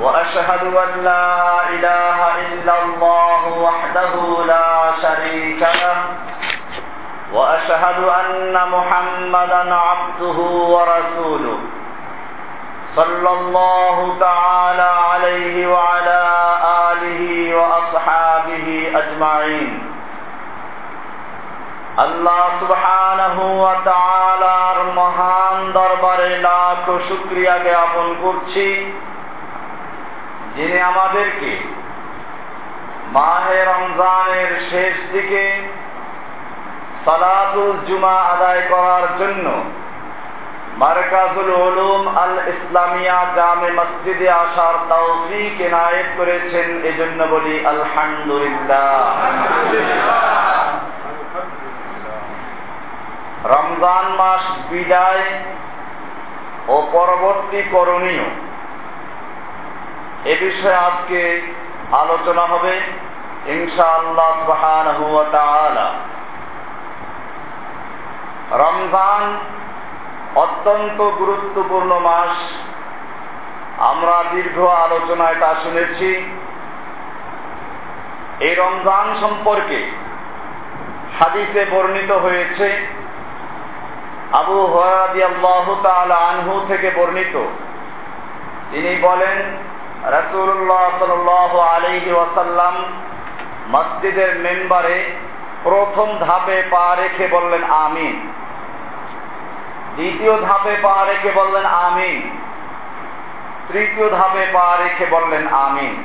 وأشهد أن لا إله إلا الله وحده لا شريك له وأشهد أن محمدا عبده ورسوله صلى الله تعالى عليه وعلى آله وأصحابه أجمعين. اللہ سبحانہ و اور مہان دربارے لاکھ شکریہ کے آپ ان کو. যিনি আমাদেরকে মাহে রমজানের শেষ দিকে সালাতুল জুমা আদায় করার জন্য মার্কাজুল উলুম আল ইসলামিয়া জামে মসজিদে আসার তৌফিক এনায়েত করেছেন, এজন্য বলি আলহামদুলিল্লাহ। রমজান মাস বিদায় ও পরবর্তী করণীয় এ বিষয়ে আজকে আলোচনা হবে ইনশাআল্লাহ রমজান অত্যন্ত গুরুত্বপূর্ণ মাস। আমরা দীর্ঘ আলোচনায় তা শুনেছি। এই রমজান সম্পর্কে হাদিসে বর্ণিত হয়েছে, আবু হরাদিয়াল্লাহু তাআলা আনহু থেকে বর্ণিত। তিনি বলেন রাসূলুল্লাহ সাল্লাল্লাহু আলাইহি ওয়াসাল্লাম মসজিদের মেম্বারে প্রথম ধাপে পা রেখে বললেন আমিন দ্বিতীয় ধাপে পা রেখে বললেন আমিন তৃতীয় ধাপে পা রেখে বললেন আমিন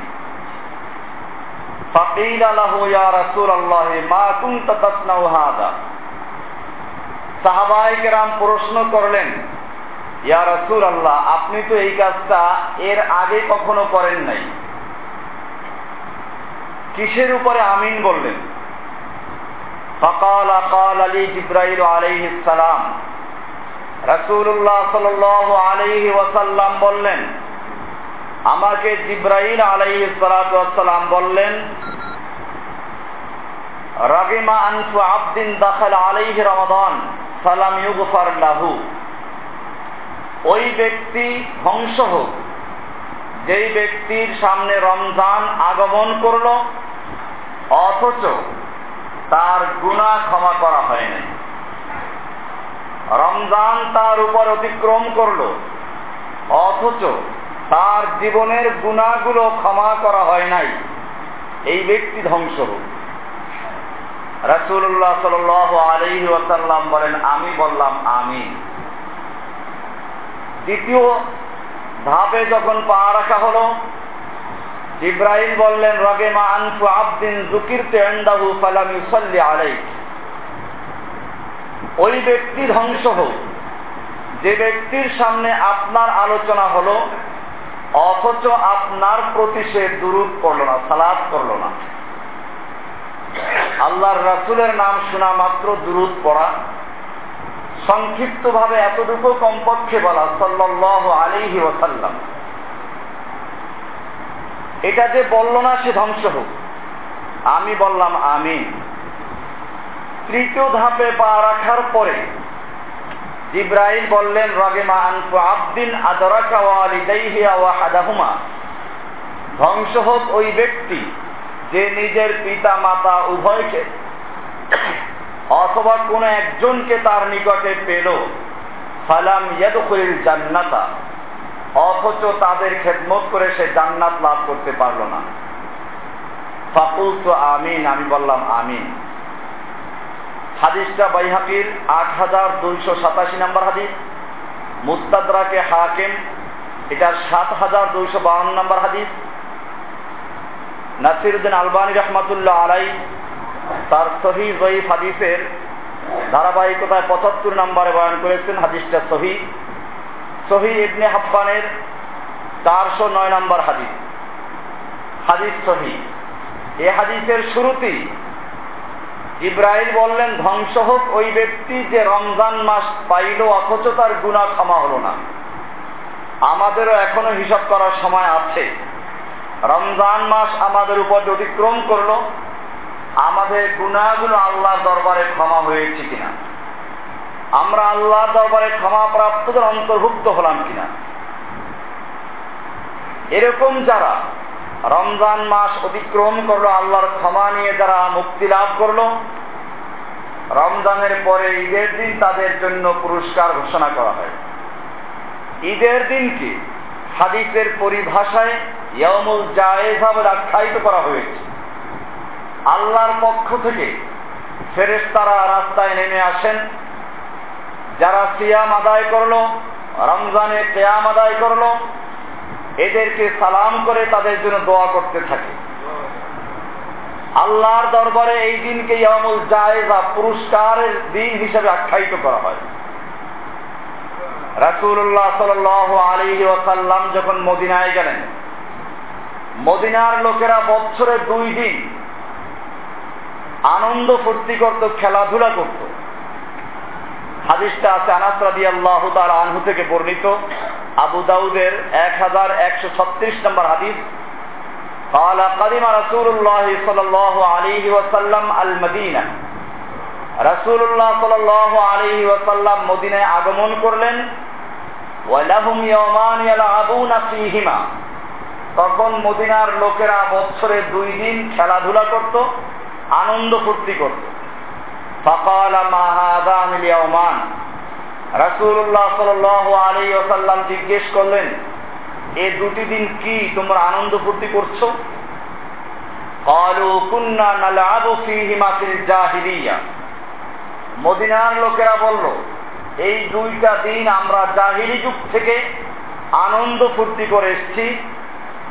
فقيل له يا رسول الله ما كنت تصنع هذا সাহাবাই কেরাম প্রশ্ন করলেন ইয়া রসুল আল্লাহ আপনি তো এই কাজটা এর আগে কখনো করেন নাই। কিসের উপরে আমিন বললেন? ফকাল আকাল আলী জিব্রাইল আলাইহি সালাম। রাসূলুল্লাহ সাল্লাল্লাহু আলাইহি ওয়াসাল্লাম বললেন, আমাকে জিব্রাইল আলাইহি সালাতু ওয়াসসালাম বললেন, রাগিমা আনফু আবদিন দাখাল আলাইহি রমাদান সালাম ইউগফার লাহু। ওই ব্যক্তি ধ্বংস হোক। যেই ব্যক্তির সামনে রমজান আগমন করল, অথচ তার গুণা ক্ষমা করা হয় নাই। রমজান তার উপর অতিক্রম করল, অথচ তার জীবনের গুণাগুলো ক্ষমা করা হয় নাই। এই ব্যক্তি ধ্বংস হোক। রাসুল্লাহ সাল আলহি ওয়াসাল্লাম বলেন, আমি বললাম আমি দ্বিতীয় ধাপে যখন পা রাখা হলো, ইব্রাহিম বললেন রগেমা আনফু আবদিন জুকির তেন্দাহু ফালাম ইউসাল্লি আলাই ওই ব্যক্তি ধ্বংস হোক। যে ব্যক্তির সামনে আপনার আলোচনা হলো, অথচ আপনার প্রতি সে দুরুদ করল না সালাদ করল না। আল্লাহর রাসুলের নাম শোনা মাত্র দুরুদ পড়া। সংক্ষিপ্ত ভাবে এতটুকু কমপক্ষে বলা সাল্লাহ আলিহি ওসাল্লাম এটা যে বলল না সে ধ্বংস হোক। আমি বললাম আমি তৃতীয় ধাপে পা রাখার পরে জিব্রাইল বললেন, রগেমা আনফু আবদিন আদরাকা ওয়ালিদাইহিয়া ওয়া হাদাহুমা ধ্বংস হোক ওই ব্যক্তি যে নিজের পিতা মাতা উভয়কে অথবা কোন একজনকে তার নিকটে পেল। ফালাম জান্নাতা। অথচ তাদের খেদমত করে সে জান্নাত লাভ করতে পারল না। ফাকুল তো আমিন, আমি বললাম আমিন। হাদিসটা বাইহাকির আট হাজার দুইশো সাতাশি নাম্বার হাদিস। মুস্তাদরাকে হাকিম এটা সাত হাজার দুইশো বাউন্ন নাম্বার হাদিস। নাসিরুদ্দিন আলবানী রহমাতুল্লাহ আলাই তার সহি জয়ীফ হাদিসের ধারাবাহিকতায় পঁচাত্তর নম্বরে বয়ান করেছেন, হাদিসটা সহি। সহি ইবনে হাব্বানের চারশো নয় নম্বর হাদিস। হাদিস সহি। এ হাদিসের শুরুতেই ইব্রাহিম বললেন, ধ্বংস হোক ওই ব্যক্তি যে রমজান মাস পাইল, অথচ তার গুণা ক্ষমা হলো না। আমাদেরও এখনও হিসাব করার সময় আছে। রমজান মাস আমাদের উপর অতিক্রম করল আমাদের গুণাগুলো আল্লাহর দরবারে ক্ষমা হয়েছে কিনা? আমরা আল্লাহর দরবারে ক্ষমা প্রাপ্তদের অন্তর্ভুক্ত হলাম কিনা? এরকম যারা রমজান মাস অতিক্রম করল, আল্লাহর ক্ষমা নিয়ে যারা মুক্তি লাভ করল, রমজানের পরে ঈদের দিন তাদের জন্য পুরস্কার ঘোষণা করা হয়। ঈদের দিনকে হাদিসের পরিভাষায় ইয়মুল জায়েজ ভাবে আখ্যায়িত করা হয়েছে। আল্লাহর পক্ষ থেকে ফেরেশতারা রাস্তায় নেমে আসেন। যারা সিয়াম আদায় করল, রমজানে কেয়াম আদায় করল, এদেরকে সালাম করে তাদের জন্য দোয়া করতে থাকে। আল্লাহর দরবারে এই দিনকে ইয়ামুল জায়েজা পুরস্কারের দিন হিসেবে আখ্যায়িত করা হয়। রাসুল্লাহ সাল আলী ওসাল্লাম যখন মদিনায় গেলেন, মদিনার লোকেরা বছরে দুই দিন আনন্দ ফুর্তি করত খেলাধুলা করত হাদিসটা আছে আনাস রাদি আল্লাহ আনহু থেকে বর্ণিত আবু দাউদের এক হাজার একশো ছত্রিশ নম্বর হাদিস قال قدم رسول الله صلى الله عليه وسلم المدينة رسول الله صلى الله عليه وسلم মদিনায় আগমন করলেন ওয়ালাহুম ইয়ামান ইয়ালআবুনা ফীহিমা তখন মদিনার লোকেরা বছরে দুই দিন খেলাধুলা করত আনন্দ ফুর্তি করত। সকাল মাহাদান রাসুল্লাহ সাল আলী ওসাল্লাম জিজ্ঞেস করলেন, এ দুটি দিন কি তোমরা আনন্দ ফুর্তি করছ? মদিনার লোকেরা বলল, এই দুইটা দিন আমরা জাহিলি যুগ থেকে আনন্দ ফুর্তি করে এসছি।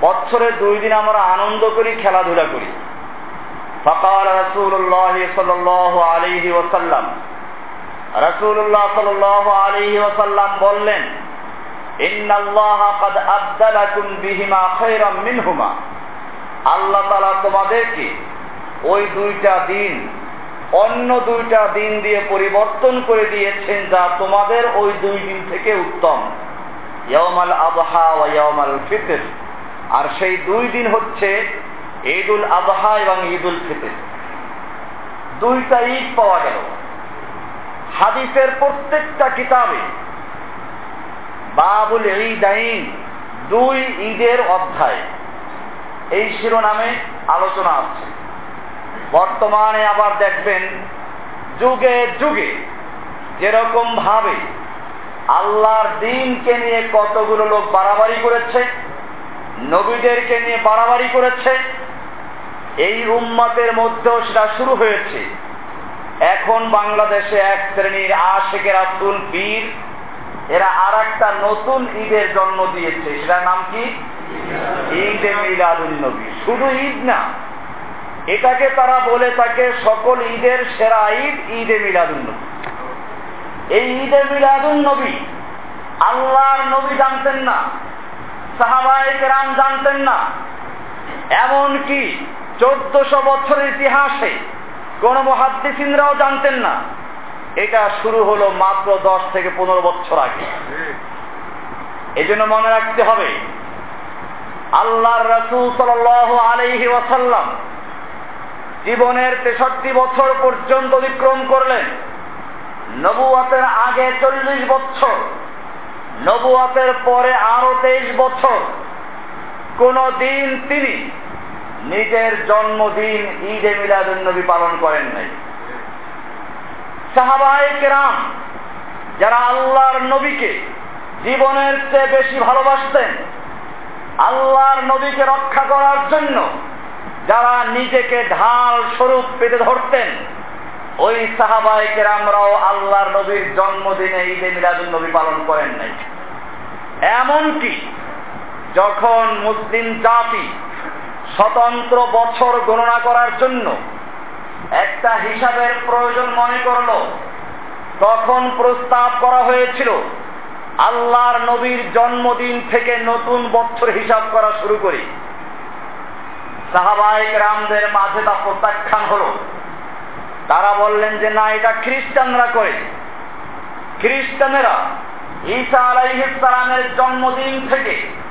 বছরে দুই দিন আমরা আনন্দ করি, খেলাধুলা করি। فقال رسول الله صلى الله عليه وسلم رسول الله صلى الله عليه وسلم বললেন إن الله قد أبدلكم بهما خيرا منهما আল্লাহ তালা তোমাদেরকে ওই দুইটা দিন অন্য দুইটা দিন দিয়ে পরিবর্তন করে দিয়েছেন যা তোমাদের ওই দুই দিন থেকে উত্তম ইয়মাল আবহা ও ইয়মাল ফিতর আর সেই দুই দিন হচ্ছে ঈদুল আবহা এবং ঈদুল ফিতর। দুইটা ঈদ পাওয়া গেল। হাদিসের প্রত্যেকটা কিতাবে বাবুল ঈদাইন দুই ঈদের অধ্যায়। এই শিরোনামে আলোচনা আছে। বর্তমানে আবার দেখবেন যুগে যুগে যেরকম ভাবে আল্লাহর দিনকে নিয়ে কতগুলো লোক বাড়াবাড়ি করেছে, নবীদেরকে নিয়ে বাড়াবাড়ি করেছে এই উম্মতের মধ্যেও সেটা শুরু হয়েছে। এখন বাংলাদেশে এক শ্রেণির আশেকের আব্দুল পীর, এরা আর একটা নতুন ঈদের জন্ম দিয়েছে। সেটার নাম কি? ঈদে মিলাদুল নবী। শুধু ঈদ না, এটাকে তারা বলে থাকে সকল ঈদের সেরা ঈদ ঈদে মিলাদুল নবী। এই ঈদে মিলাদুল নবী আল্লাহর নবী জানতেন না, সাহাবায় রাম জানতেন না। এমন কি চোদ্দশো বছরের ইতিহাসে কোন মহাদ্দিসিনরাও জানতেন না। এটা শুরু হলো মাত্র দশ থেকে পনেরো বছর আগে। এই জন্য মনে রাখতে হবে, আল্লাহর রসুল সাল আলহি ওয়াসাল্লাম জীবনের তেষট্টি বছর পর্যন্ত অতিক্রম করলেন। নবুয়াতের আগে চল্লিশ বছর, নবুয়াতের পরে আরও তেইশ বছর। কোন দিন তিনি নিজের জন্মদিন ঈদে মিলাদুল নবী পালন করেন নাই। সাহাবাই কেরাম যারা আল্লাহর নবীকে জীবনের চেয়ে বেশি ভালোবাসতেন, আল্লাহর নবীকে রক্ষা করার জন্য যারা নিজেকে ঢাল স্বরূপ পেতে ধরতেন, ওই সাহাবাই কেরামরাও আল্লাহর নবীর জন্মদিনে ঈদে মিলাদুল নবী পালন করেন নাই। এমনকি যখন মুসলিম জাতি স্বতন্ত্র বছর গণনা করার জন্য একটা হিসাবের প্রয়োজন মনে করল। তখন প্রস্তাব করা হয়েছিল, আল্লাহর নবীর জন্মদিন থেকে নতুন বছর হিসাব করা শুরু করি। সাহাবাহিক রামদের মাঝে তা প্রত্যাখ্যান হলো। তারা বললেন যে, না, এটা খ্রিস্টানরা করে। খ্রিস্টানেরা ঈসা আলাইহিসালামের জন্মদিন থেকে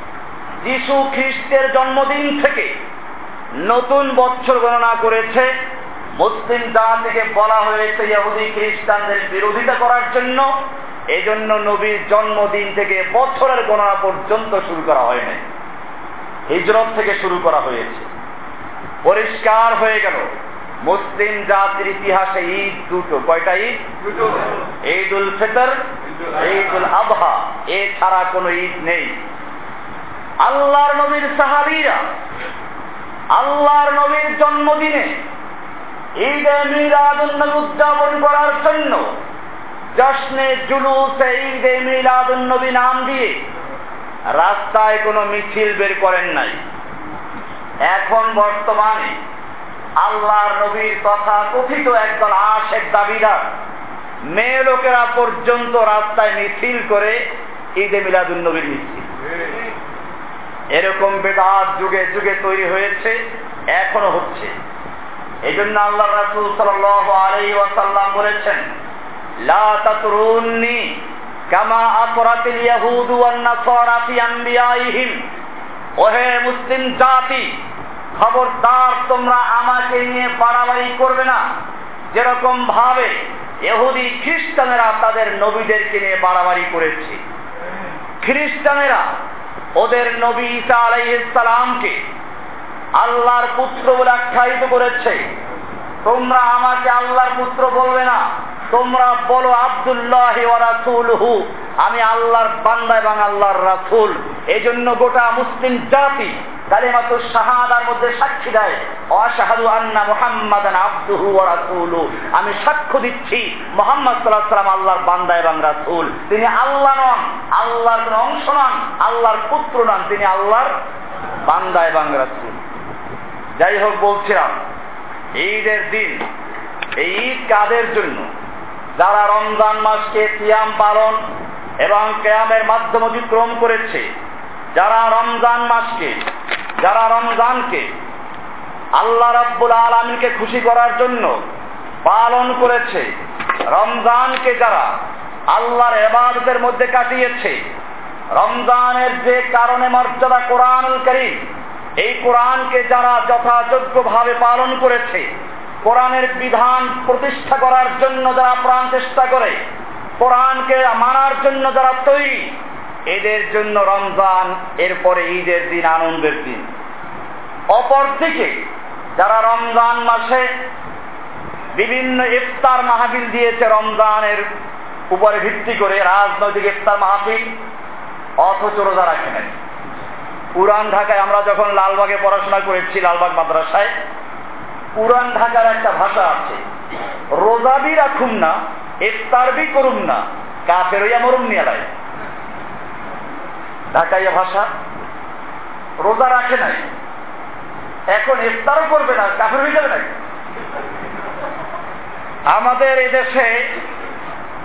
যিশু খ্রিস্টের জন্মদিন থেকে নতুন বছর গণনা করেছে। মুসলিম জাতিকে বলা হয়েছে ইহুদি খ্রিস্টানদের বিরোধিতা করার জন্য। এজন্য নবীর জন্মদিন থেকে বছরের গণনা পর্যন্ত শুরু করা হয়নি। হিজরত থেকে শুরু করা হয়েছে। পরিষ্কার হয়ে গেল। মুসলিম জাতির ইতিহাসে ঈদ দুটো। কয়টা ঈদ? ঈদ উল ফিতর ঈদ উল আবহা এছাড়া কোনো ঈদ নেই। আল্লাহর নবীর সাহাবিরা, আল্লাহর নবীর জন্মদিনে ঈদে মিলাদুন নবী উদযাপন করার জন্য জশ্নে জুলুসে ঈদে মিলাদুন নবী নাম দিয়ে রাস্তায় কোনো মিছিল বের করেন নাই। এখন বর্তমানে আল্লাহর নবীর তথা কথিত একদল আশেক দাবিদার মেয়ে লোকেরা পর্যন্ত রাস্তায় মিছিল করে ঈদে মিলাদুন নবীর মিছিল। এরকম বেদাত যুগে যুগে তৈরি হয়েছে, এখনও হচ্ছে। এই জন্য আল্লাহ রাসুল সাল ওয়াসাল্লাম বলেছেন কামা আকরাতিল ইয়াহুদু ওয়ান নাসারা ফি আনবিয়াইহিম। ওহে মুসলিম জাতি, খবরদার তোমরা আমাকে নিয়ে বাড়াবাড়ি করবে না। যেরকম ভাবে এহুদি খ্রিস্টানেরা তাদের নবীদেরকে নিয়ে বাড়াবাড়ি করেছে। খ্রিস্টানেরা ওদের নবী ঈসা আলাইসালামকে আল্লাহর পুত্র বলে আখ্যায়িত করেছে। তোমরা আমাকে আল্লাহর পুত্র বলবে না। তোমরা বলো আবদুল্লাহ রাসূলহু। আমি আল্লাহর বান্দা এবং আল্লাহর রাসুল। এই জন্য গোটা মুসলিম জাতি কালিমাতু শাহাদার মধ্যে সাক্ষী দেয়, অশাহাদু আন্না মুহাম্মাদান আবদুহু ওয়া আমি সাক্ষ্য দিচ্ছি, মুহাম্মদ সাল্লাল্লাহু আলাইহি আল্লাহর বান্দা এবং রাসূল। তিনি আল্লাহ নন, আল্লাহর অংশ নন, আল্লাহর পুত্র নন, তিনি আল্লাহর বান্দা এবং রাসূল। যাই হোক বলছিলাম, ঈদের দিন এই ঈদ কাদের জন্য? যারা রমজান মাসকে সিয়াম পালন এবং কেয়ামের মাধ্যম অতিক্রম করেছে যারা রমজান মাসকে, যারা রমজানকে আল্লাহ রাব্বুল আলমীকে খুশি করার জন্য পালন করেছে, রমজানকে যারা আল্লাহর এবাদতের মধ্যে কাটিয়েছে, রমজানের যে কারণে মর্যাদা কোরআনুল করিম, এই কোরআনকে যারা যথাযোগ্যভাবে পালন করেছে, কোরআনের বিধান প্রতিষ্ঠা করার জন্য যারা প্রাণ চেষ্টা করে, কোরআনকে মানার জন্য যারা তৈরি এদের জন্য রমজান, এরপরে ঈদের দিন, আনন্দের দিন। অপরদিকে, যারা রমজান মাসে বিভিন্ন ইফতার মাহফিল দিয়েছে রমজানের উপরে ভিত্তি করে, রাজনৈতিক ইফতার মাহফিল, অথচ রোজা রাখে পুরান ঢাকায় আমরা যখন লালবাগে পড়াশোনা করেছি, লালবাগ মাদ্রাসায় পুরান ঢাকার একটা ভাষা আছে রোজাবি রাখুন না ইফতারবি করুন না, কাফের হইয়া মরুম নিয়ালায় ঢাকাইয়া ভাষা। রোজা রাখে নাই। এখন ইফতারও করবে না, কাফের হয়ে যাবে নাকি? আমাদের এদেশে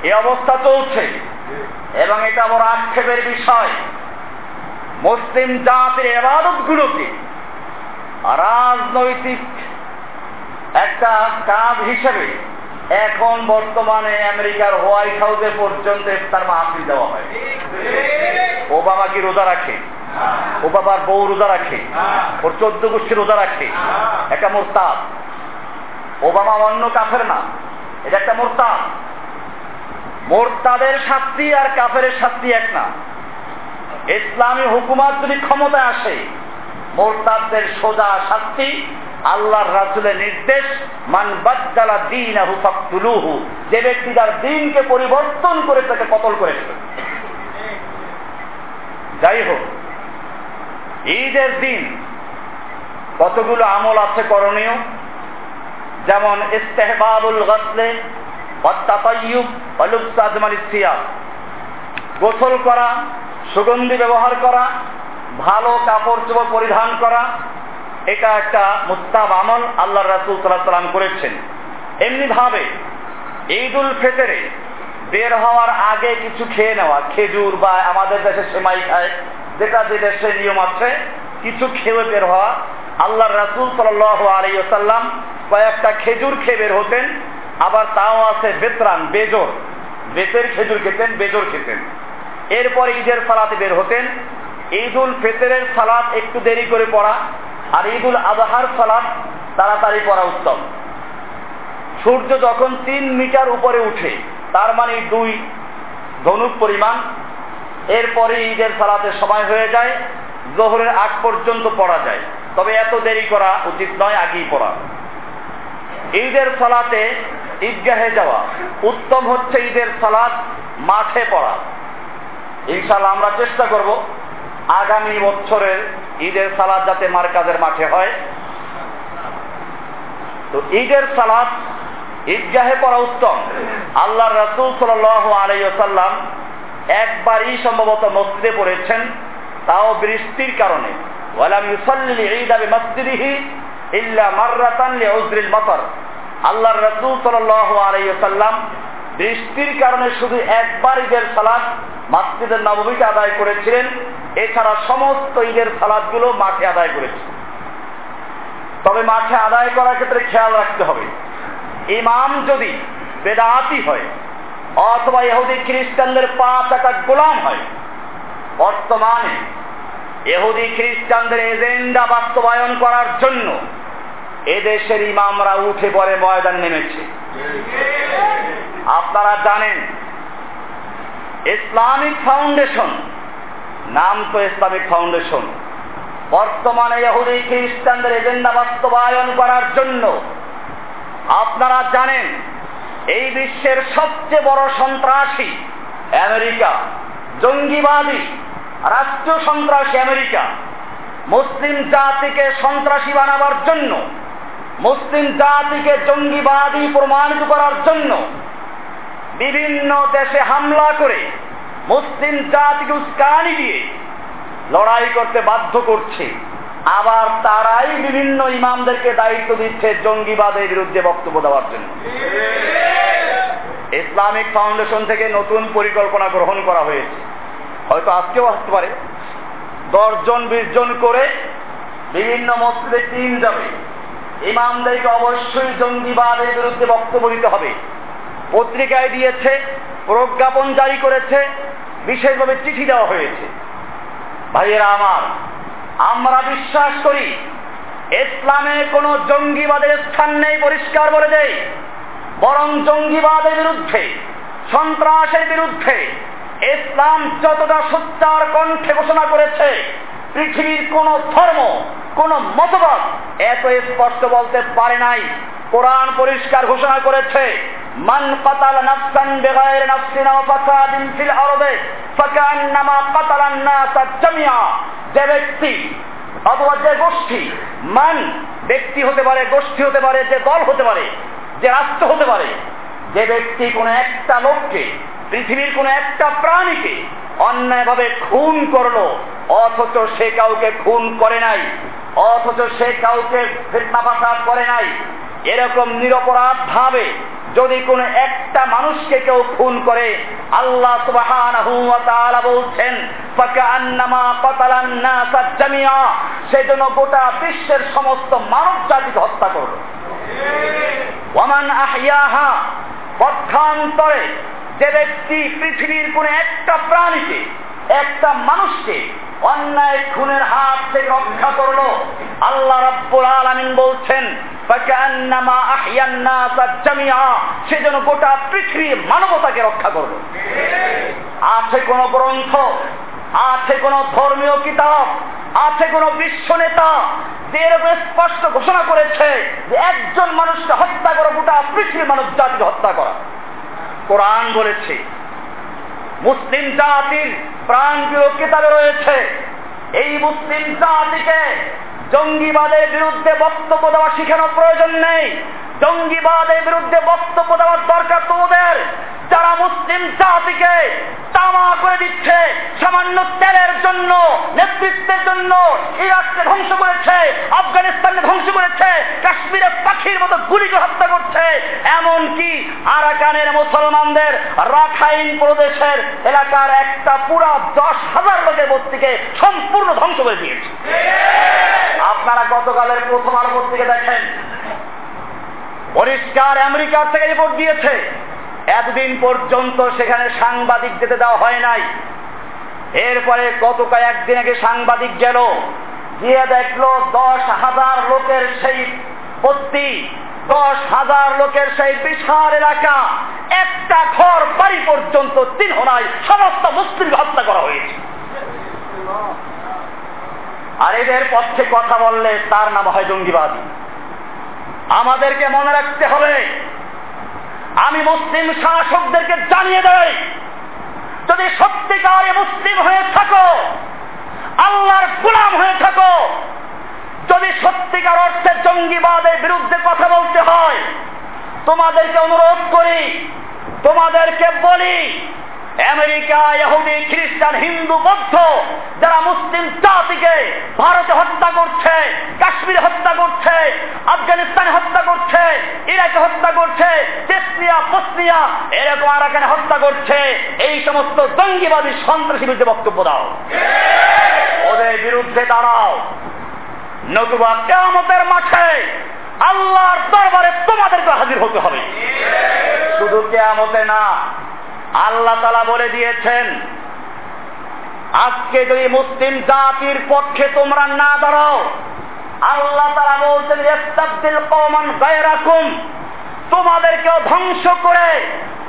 এই অবস্থা চলছে এবং এটা বড় আক্ষেপের বিষয়। মুসলিম জাতির এবাদত গুলোকে রাজনৈতিক একটা কাজ হিসেবে এখন বর্তমানে আমেরিকার হোয়াইট হাউসে পর্যন্ত ইফতার মাহফিল দেওয়া হয়। ওবামা কি রোজা রাখে? ও বাবার বউ রোজা রাখে? ওর চোদ্দ গোষ্ঠী রোজা রাখে? একটা মোরতাদ। ওবামা অন্য কাফের না এটা একটা মোরতাদ। মোরতাদের শাস্তি আর কাফের শাস্তি এক না। ইসলামী হুকুমাত যদি ক্ষমতায় আসে মোরতাদের সোজা শাস্তি আল্লাহর রাসুলের নির্দেশ, মান বাদ্দালা দিন আহু ফাকতুলুহু যে ব্যক্তি তার দিনকে পরিবর্তন করে তাকে কতল করে যাই হোক, ঈদের দিন কতগুলো আমল আছে করণীয়? যেমন ইস্তেহবাবুল গসলে গোসল করা, সুগন্ধি ব্যবহার করা, ভালো কাপড় চোপড় পরিধান করা এটা একটা মুস্তাব আমল আল্লাহ রাসুল সাল্লাহ সাল্লাম করেছেন। এমনি ভাবে ঈদ উল ফেতরে বের হওয়ার আগে কিছু খেয়ে নেওয়া, খেজুর বা আমাদের দেশে সেমাই খায়, যেটা যে দেশে নিয়ম আছে, কিছু খেয়ে বের হওয়া। আল্লাহ রাসুল সাল আলাইসাল্লাম কয়েকটা খেজুর খেয়ে বের হতেন, আবার তাও আছে বেতরান বেজর বেতের খেজুর খেতেন বেজর খেতেন। এরপর ঈদের সালাতে বের হতেন। ঈদ উল ফেতরের সালাদ একটু দেরি করে পড়া আর ঈদ উল আজহার সালাদ তাড়াতাড়ি পড়া উত্তম। সূর্য যখন তিন মিটার উপরে উঠে, তার মানে দুই ধনুক পরিমাণ, এরপরে ঈদের সালাতে সময় হয়ে যায়, জোহরের আগ পর্যন্ত পড়া যায়। তবে এত দেরি করা উচিত নয়, আগেই পড়া। ঈদের সালাতে ঈদগাহে যাওয়া, উত্তম হচ্ছে ঈদের সালাত মাঠে পড়া। ইনশাল্লাহ আমরা চেষ্টা করব আগামী বছরের ঈদের সালাদ যাতে মার্কাজের মাঠে হয়, তো ঈদের সালাদ ঈদগাহে পড়া উত্তম। আল্লাহ রসুল সাল আলাইসাল্লাম একবারই সম্ভবত মসজিদে পড়েছেন, তাও বৃষ্টির কারণে। ঈদ আল্লাহর রাসূল সাল্লাল্লাহু আলাইহি ওয়াসাল্লাম বৃষ্টির কারণে শুধু একবার ঈদের সালাদ মসজিদের নববীতে আদায় করেছিলেন, এছাড়া সমস্ত ঈদের সালাদগুলো মাঠে আদায় করেছিলেন তবে মাঠে আদায় করার ক্ষেত্রে খেয়াল রাখতে হবে। ইমাম যদি বেদাতি হয়, অথবা ইহুদি খ্রিস্টানদের পা চাকা গোলাম হয়, বর্তমানে এহুদি খ্রিস্টানদের এজেন্ডা বাস্তবায়ন করার জন্য এদেশের ইমামরা উঠে পড়ে ময়দান নেমেছে। আপনারা জানেন, ইসলামিক ফাউন্ডেশন, নাম তো ইসলামিক ফাউন্ডেশন। বর্তমানে ইহুদি খ্রিস্টানদের এজেন্ডা বাস্তবায়ন করার জন্য আপনারা জানেন, এই বিশ্বের সবচেয়ে বড় সন্ত্রাসী আমেরিকা, জঙ্গিবাদী, রাষ্ট্রীয় সন্ত্রাসী আমেরিকা, মুসলিম জাতিকে সন্ত্রাসী বানাবার জন্য মুসলিম জাতিকে জঙ্গিবাদী প্রমাণিত করার জন্য বিভিন্ন দেশে হামলা করে মুসলিম জাতিকে উস্কানি দিয়ে লড়াই করতে বাধ্য করছে। আবার তারাই বিভিন্ন ইমামদেরকে দায়িত্ব দিচ্ছে জঙ্গিবাদের বিরুদ্ধে বক্তব্য দেওয়ার জন্য। ইসলামিক ফাউন্ডেশন থেকে নতুন পরিকল্পনা গ্রহণ করা হয়েছে। হয়তো আজকেও আসতে পারে। দশজন বিশ জন করে বিভিন্ন মসজিদে টিম যাবে। ইমামদেরকে অবশ্যই জঙ্গিবাদের বিরুদ্ধে বক্তব্য দিতে হবে। পত্রিকায় দিয়েছে, প্রজ্ঞাপন জারি করেছে, বিশেষভাবে চিঠি দেওয়া হয়েছে। ভাইয়েরা আমার, আমরা বিশ্বাস করি, ইসলামে কোনো জঙ্গিবাদের স্থান নেই পরিষ্কার বলে দেয় বরং জঙ্গিবাদের বিরুদ্ধে, সন্ত্রাসের বিরুদ্ধে, ইসলাম যতটা সত্যার কণ্ঠে ঘোষণা করেছে পৃথিবীর কোন ধর্ম, কোন মতবাদ এত স্পষ্ট বলতে পারে নাই। কোরআন পরিষ্কার ঘোষণা করেছে, মান কাতাল নাফসান বিগাইর নাফসিন ওয়া ফাসাদিন ফিল আরদে ফাকান্নামা কাতালান নাস জামিয়া যে ব্যক্তি অথবা যে গোষ্ঠী, মান ব্যক্তি হতে পারে, গোষ্ঠী হতে পারে, যে দল হতে পারে, যে রাষ্ট্র হতে পারে যে ব্যক্তি কোন একটা লোককে, পৃথিবীর কোন একটা প্রাণীকে অন্যায়ভাবে খুন করল, অথচ সে কাউকে খুন করে নাই, অথচ সে কাউকে ফিতনাফাসাদ করে নাই, এরকম নিরপরাধ ভাবে যদি কোন একটা মানুষকে কেউ খুন করে, আল্লাহ সুবহানাহু বলছেন সেজন্য গোটা বিশ্বের সমস্ত মানব জাতিকে হত্যা করল। ওয়ামান পক্ষান্তরে যে ব্যক্তি পৃথিবীর কোন একটা প্রাণীকে, একটা মানুষকে অন্যায় খুনের হাত থেকে রক্ষা করল, আল্লাহ রাব্বুল আলামিন বলছেন নাস সেজন্য গোটা পৃথিবীর মানবতাকে রক্ষা করল। আছে কোন গ্রন্থ, আছে কোন ধর্মীয় কিতাব, আছে কোন বিশ্ব নেতা যে এরকম স্পষ্ট ঘোষণা করেছে যে একজন মানুষকে হত্যা করা, গোটা পৃথিবীর মানুষ জাতিকে হত্যা করা। কোরআন বলেছে, মুসলিম জাতির প্রাণ কিতাবে রয়েছে, এই মুসলিম জাতিকে জঙ্গিবাদের বিরুদ্ধে বক্তব্য দেওয়া শিখানোর প্রয়োজন নেই। জঙ্গিবাদের বিরুদ্ধে বক্তব্য দেওয়ার দরকার তোমাদের। যারা মুসলিম জাতিকে তামা করে দিচ্ছে, সামান্য তেলের জন্য, নেতৃত্বের জন্য ইরাককে ধ্বংস করেছে, আফগানিস্তানকে ধ্বংস করেছে কাশ্মীরে পাখির মতো গুলি করে হত্যা করছে, এমনকি আরাকানের মুসলমানদের রাখাইন প্রদেশের এলাকার একটা পুরা দশ হাজার লোকের বস্তিকে সম্পূর্ণ ধ্বংস করে দিয়েছে। আপনারা গতকালের প্রথম আলো পত্রিকা দেখেন। পরিষ্কার আমেরিকার থেকে রিপোর্ট দিয়েছে এতদিন পর্যন্ত সেখানে সাংবাদিক যেতে দেওয়া হয় নাই। এরপরে গত কয়েকদিন আগে সাংবাদিক গেল, গিয়ে দেখল দশ হাজার লোকের সেই পত্তি, দশ হাজার লোকের সেই বিশাল এলাকা, একটা ঘর বাড়ি পর্যন্ত চিহ্ন নাই সমস্ত মুসলিম হত্যা করা হয়েছে। আর এদের পক্ষে কথা বললে তার নাম হয় জঙ্গিবাদী। আমাদেরকে মনে রাখতে হবে আমি মুসলিম শাসকদেরকে জানিয়ে দেয় যদি সত্যিকারে মুসলিম হয়ে থাকো, আল্লাহর গুলাম হয়ে থাকো, যদি সত্যিকার অর্থে জঙ্গিবাদের বিরুদ্ধে কথা বলতে হয়, তোমাদেরকে অনুরোধ করি, তোমাদেরকে বলি আমেরিকা, ইহুদি, খ্রিস্টান, হিন্দু, বৌদ্ধ যারা মুসলিম জাতিকে ভারতে হত্যা করছে, কাশ্মীরে হত্যা করছে, আফগানিস্তানে হত্যা করছে, ইরাকে হত্যা করছে চেসনিয়া বসনিয়া, এরকম আরাকানে হত্যা করছে, এই সমস্ত জঙ্গিবাদী সন্ত্রাসী বিরুদ্ধে বক্তব্য দাও। ওদের বিরুদ্ধে দাঁড়াও। নতুবা কেমতের মাঠে আল্লাহর দরবারে তোমাদেরকে হাজির হতে হবে। শুধু কেয়ামতে না আল্লাহ তালা বলে দিয়েছেন, আজকে যদি মুসলিম জাতির পক্ষে তোমরা না দাঁড়াও আল্লাহ তালা বলছেন, ইস্তাবদিল কওমান গায়রাকুম তোমাদেরকেও ধ্বংস করে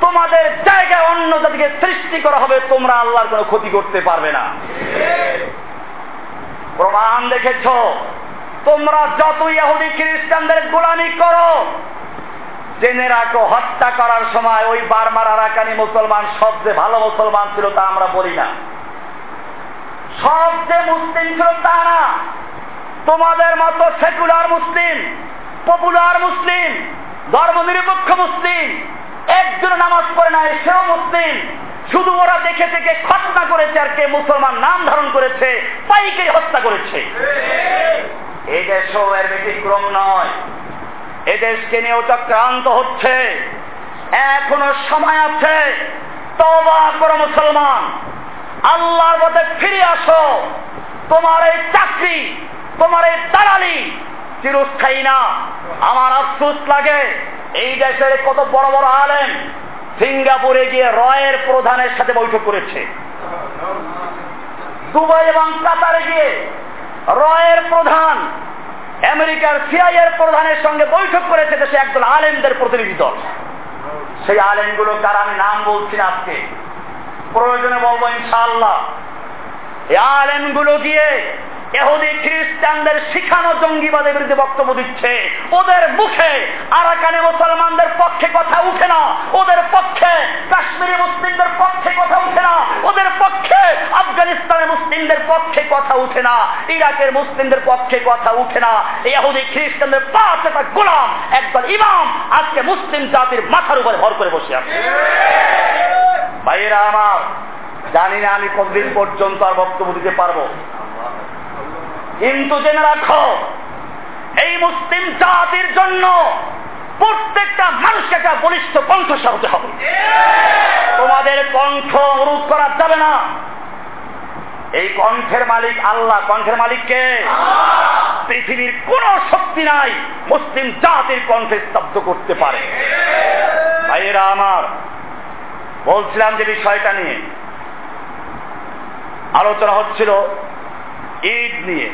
তোমাদের জায়গায় অন্য জাতিকে সৃষ্টি করা হবে, তোমরা আল্লাহর কোনো ক্ষতি করতে পারবে না। প্রমাণ দেখেছ? তোমরা যত ইহুদি খ্রিস্টানদের গোলামি করো জেনে রাখো, হত্যা করার সময় ওই বারমার আরাকানি মুসলমান সবচেয়ে ভালো মুসলমান ছিল তা আমরা বলি না। সবচেয়ে মুসলিম ছিল তা না। তোমাদের মতো সেকুলার মুসলিম, পপুলার মুসলিম, ধর্মনিরপেক্ষ মুসলিম, একজন নামাজ পড়ে নাই, সেও মুসলিম। শুধু ওরা দেখে দেখে খতনা করেছে আর কে মুসলমান নাম ধারণ করেছে পাইকে হত্যা করেছে। এই দেশও এর ব্যতিক্রম নয়। এদেশকে নিয়েও চক্রান্ত হচ্ছে। এখনও সময় আছে। তবা করো মুসলমান। আল্লাহর মধ্যে ফিরে আসো। তোমার এই চাকরি, তোমার এই দালালি চিরস্থায়ী না। আমার আফসোস লাগে, এই দেশের কত বড় বড় আলেম সিঙ্গাপুরে গিয়ে রয়ের প্রধানের সাথে বৈঠক করেছে। দুবাই এবং কাতারে গিয়ে রয়ের প্রধান আমেরিকার সিআইয়ের প্রধানের সঙ্গে বৈঠক করেছে দেশে একদল আলেমদের প্রতিনিধি দল। সেই আলেমগুলো কার আমি নাম বলছি না আজকে। প্রয়োজনে বলব ইনশাআল্লাহ। এই আলেমগুলো গিয়ে এহুদি খ্রিস্টানদের শিখানো জঙ্গিবাদের বিরুদ্ধে বক্তব্য দিচ্ছে। ওদের মুখে আরাকানে মুসলমানদের পক্ষে কথা উঠে না। ওদের পক্ষে কাশ্মীরি মুসলিমদের পক্ষে কথা উঠে না। ওদের পক্ষে আফগানিস্তানের মুসলিমদের পক্ষে কথা উঠে না। ইরাকের মুসলিমদের পক্ষে কথা উঠে না। এহুদি খ্রিস্টানদের পাঁচ একটা গোলাম। একদল ইমাম আজকে মুসলিম জাতির মাথার উপরে ভর করে বসে আছে। ভাইয়েরা আমার, জানি না আমি কতদিন পর্যন্ত আর বক্তব্য দিতে পারব। কিন্তু জেনে রাখো, এই মুসলিম জাতির জন্য প্রত্যেকটা মানুষকে একটা বলিষ্ঠ কণ্ঠস্বর হতে হবে। তোমাদের কণ্ঠ অনুরোধ করা যাবে না। এই কণ্ঠের মালিক আল্লাহ, কণ্ঠের মালিককে পৃথিবীর কোন শক্তি নাই মুসলিম জাতির কণ্ঠে স্তব্ধ করতে পারে। ভাইয়েরা আমার, বলছিলাম যে বিষয়টা নিয়ে আলোচনা হচ্ছিল ঈদ নিয়ে।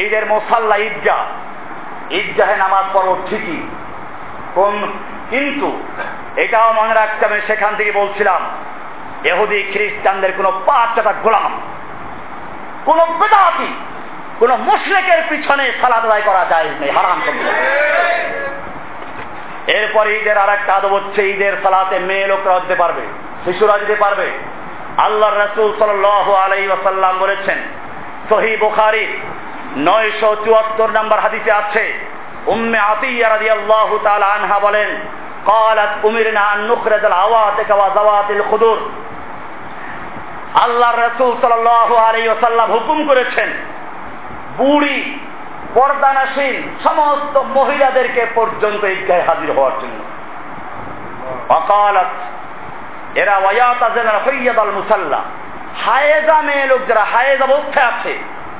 ঈদের মোসাল্লা ঈদগাহ ঈদগাহে নামাজ পড়ব ঠিকই। কোন কিন্তু এটাও মনে রাখতে হবে সেখান থেকে বলছিলাম এহুদি খ্রিস্টানদের কোনো পাঁচটা গোলাম। কোন বেদাতি, কোন মুশরেকের পিছনে সালাদ করা যায় নেই, হারাম এরপর ঈদের আর একটা আদব হচ্ছে, ঈদের সালাতে মেয়ে লোকরা দিতে পারবে, শিশুরা দিতে পারবে। আল্লাহ রসুল সাল আলাই ওয়াসাল্লাম বলেছেন সহি বুখারি নয়শো চুয়াত্তর নম্বর হাদিসে আছে উম্মে আতিয়া রাদিয়াল্লাহু তাআলা আনহা বলেন قالت উমিরনা আন নুখরাজ আল আওয়াতিক ওয়া যাওয়াতিল খুদুর আল্লাহর রাসূল সাল্লাল্লাহু আলাইহি ওয়াসাল্লাম হুকুম করেছেন বুড়ি পর্দানাসীন সমস্ত মহিলাদেরকে পর্যন্ত ঈদগাহে হাজির হওয়ার জন্য অকালত এরা ওয়াতাজেনার হইয়াদাল মুসাল্লা হায়েজা মেয়ে লোক যারা হায়েজ অবস্থায় আছে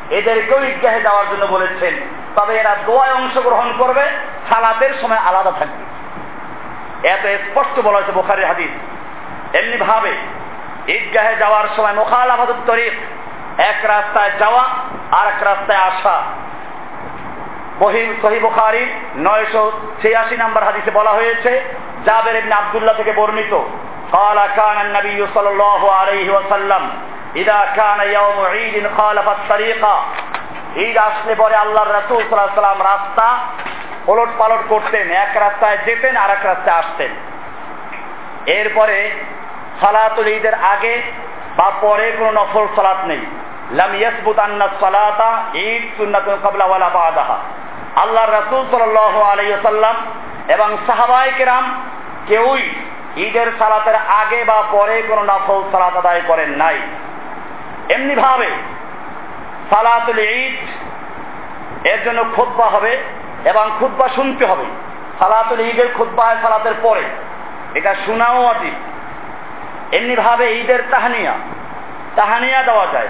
এদেরকেও ঈদগাহে যাওয়ার জন্য বলেছেন তবে এরা দোয়ায় অংশগ্রহণ করবে সালাতের সময় আলাদা থাকবে এত স্পষ্ট বলা হয়েছে বোখারের হাদিস এমনি ভাবে ঈদগাহে যাওয়ার সময় মোখালাফাত তরিক এক রাস্তায় যাওয়া আর এক রাস্তায় আসা বহি সহি বুখারী নয়শো ছিয়াশি নম্বর হাদিসে বলা হয়েছে জাবের ইবনে আব্দুল্লাহ থেকে বর্ণিত قال كان النبي صلى الله عليه وسلم ইদা কানা ইয়াউম ঈদিন খালাফাত তারিকা ঈদ আসলে পরে আল্লাহর রাসূল সাল্লাল্লাহু আলাইহি রাস্তা পলট পালট করতেন। এক রাস্তায় যেতেন আর এক রাস্তায় আসতেন। এরপরে সালাতুল ঈদের আগে বা পরে কোনো নফল সালাত নেই। লাম ইয়াসবুত আন্না সালাতা ঈদ সুন্নাতুন ক্বাবলা ওয়ালা বাদাহা। আল্লাহর রাসূল সাল্লাল্লাহু আলাইহি ওয়াসাল্লাম এবং সাহাবায়ে কেরাম কেউই ঈদের সালাতের আগে বা পরে কোনো নফল সালাত আদায় করেন নাই। এমনি ভাবে সালাতুল ঈদ এর জন্য খুতবা হবে এবং খুতবা শুনতে হবে। সালাতুল ঈদের খুতবা হয় সালাতের পরে। এটা শোনাও অতীত। এমনি ভাবে ঈদের তাহানিয়া। তাহানিয়া দেওয়া যায়।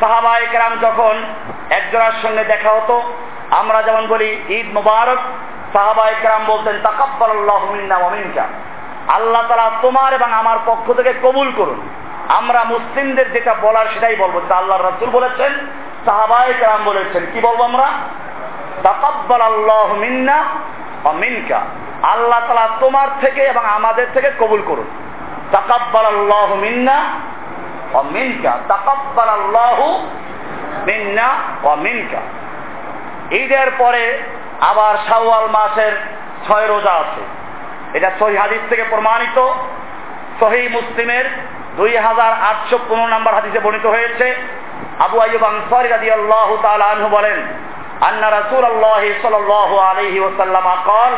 সাহাবা একরাম যখন একজনের সঙ্গে দেখা হতো, আমরা যেমন বলি, ঈদ মুবারক সাহাবা একরাম বলতেন তাকাব্বাল আল্লাহ মিন্না ওয়া মিনকা। আল্লাহ তাআলা তোমার এবং আমার পক্ষ থেকে কবুল করুন। আমরা মুসলিমদের যেটা বলার সেটাই বলব। যেটা আল্লাহ রাসূল বলেছেন সাহাবা একরাম বলেছেন। কি বলব আমরা? তাকাব্বাল আল্লাহ মিন্না মিনকা। আল্লাহ তাআলা তোমার থেকে এবং আমাদের থেকে কবুল করুন। তাকাব্বাল আল্লাহ মিন্না মিনকা। তাকাব্বাল আল্লাহু মিন্না মিনকা। ঈদের পরে আবার শাওয়াল মাসের ছয় রোজা আছে। এটা সহি হাদিস থেকে প্রমাণিত। সহি মুসলিমের দুই হাজার আটশো পনেরো নম্বর হাদিসে বর্ণিত হয়েছে, আবু আইব আনসারি রাজি আল্লাহ তালু বলেন, আন্না রাসুল আল্লাহ সাল্লাহ আলহি ওসাল্লাম আকল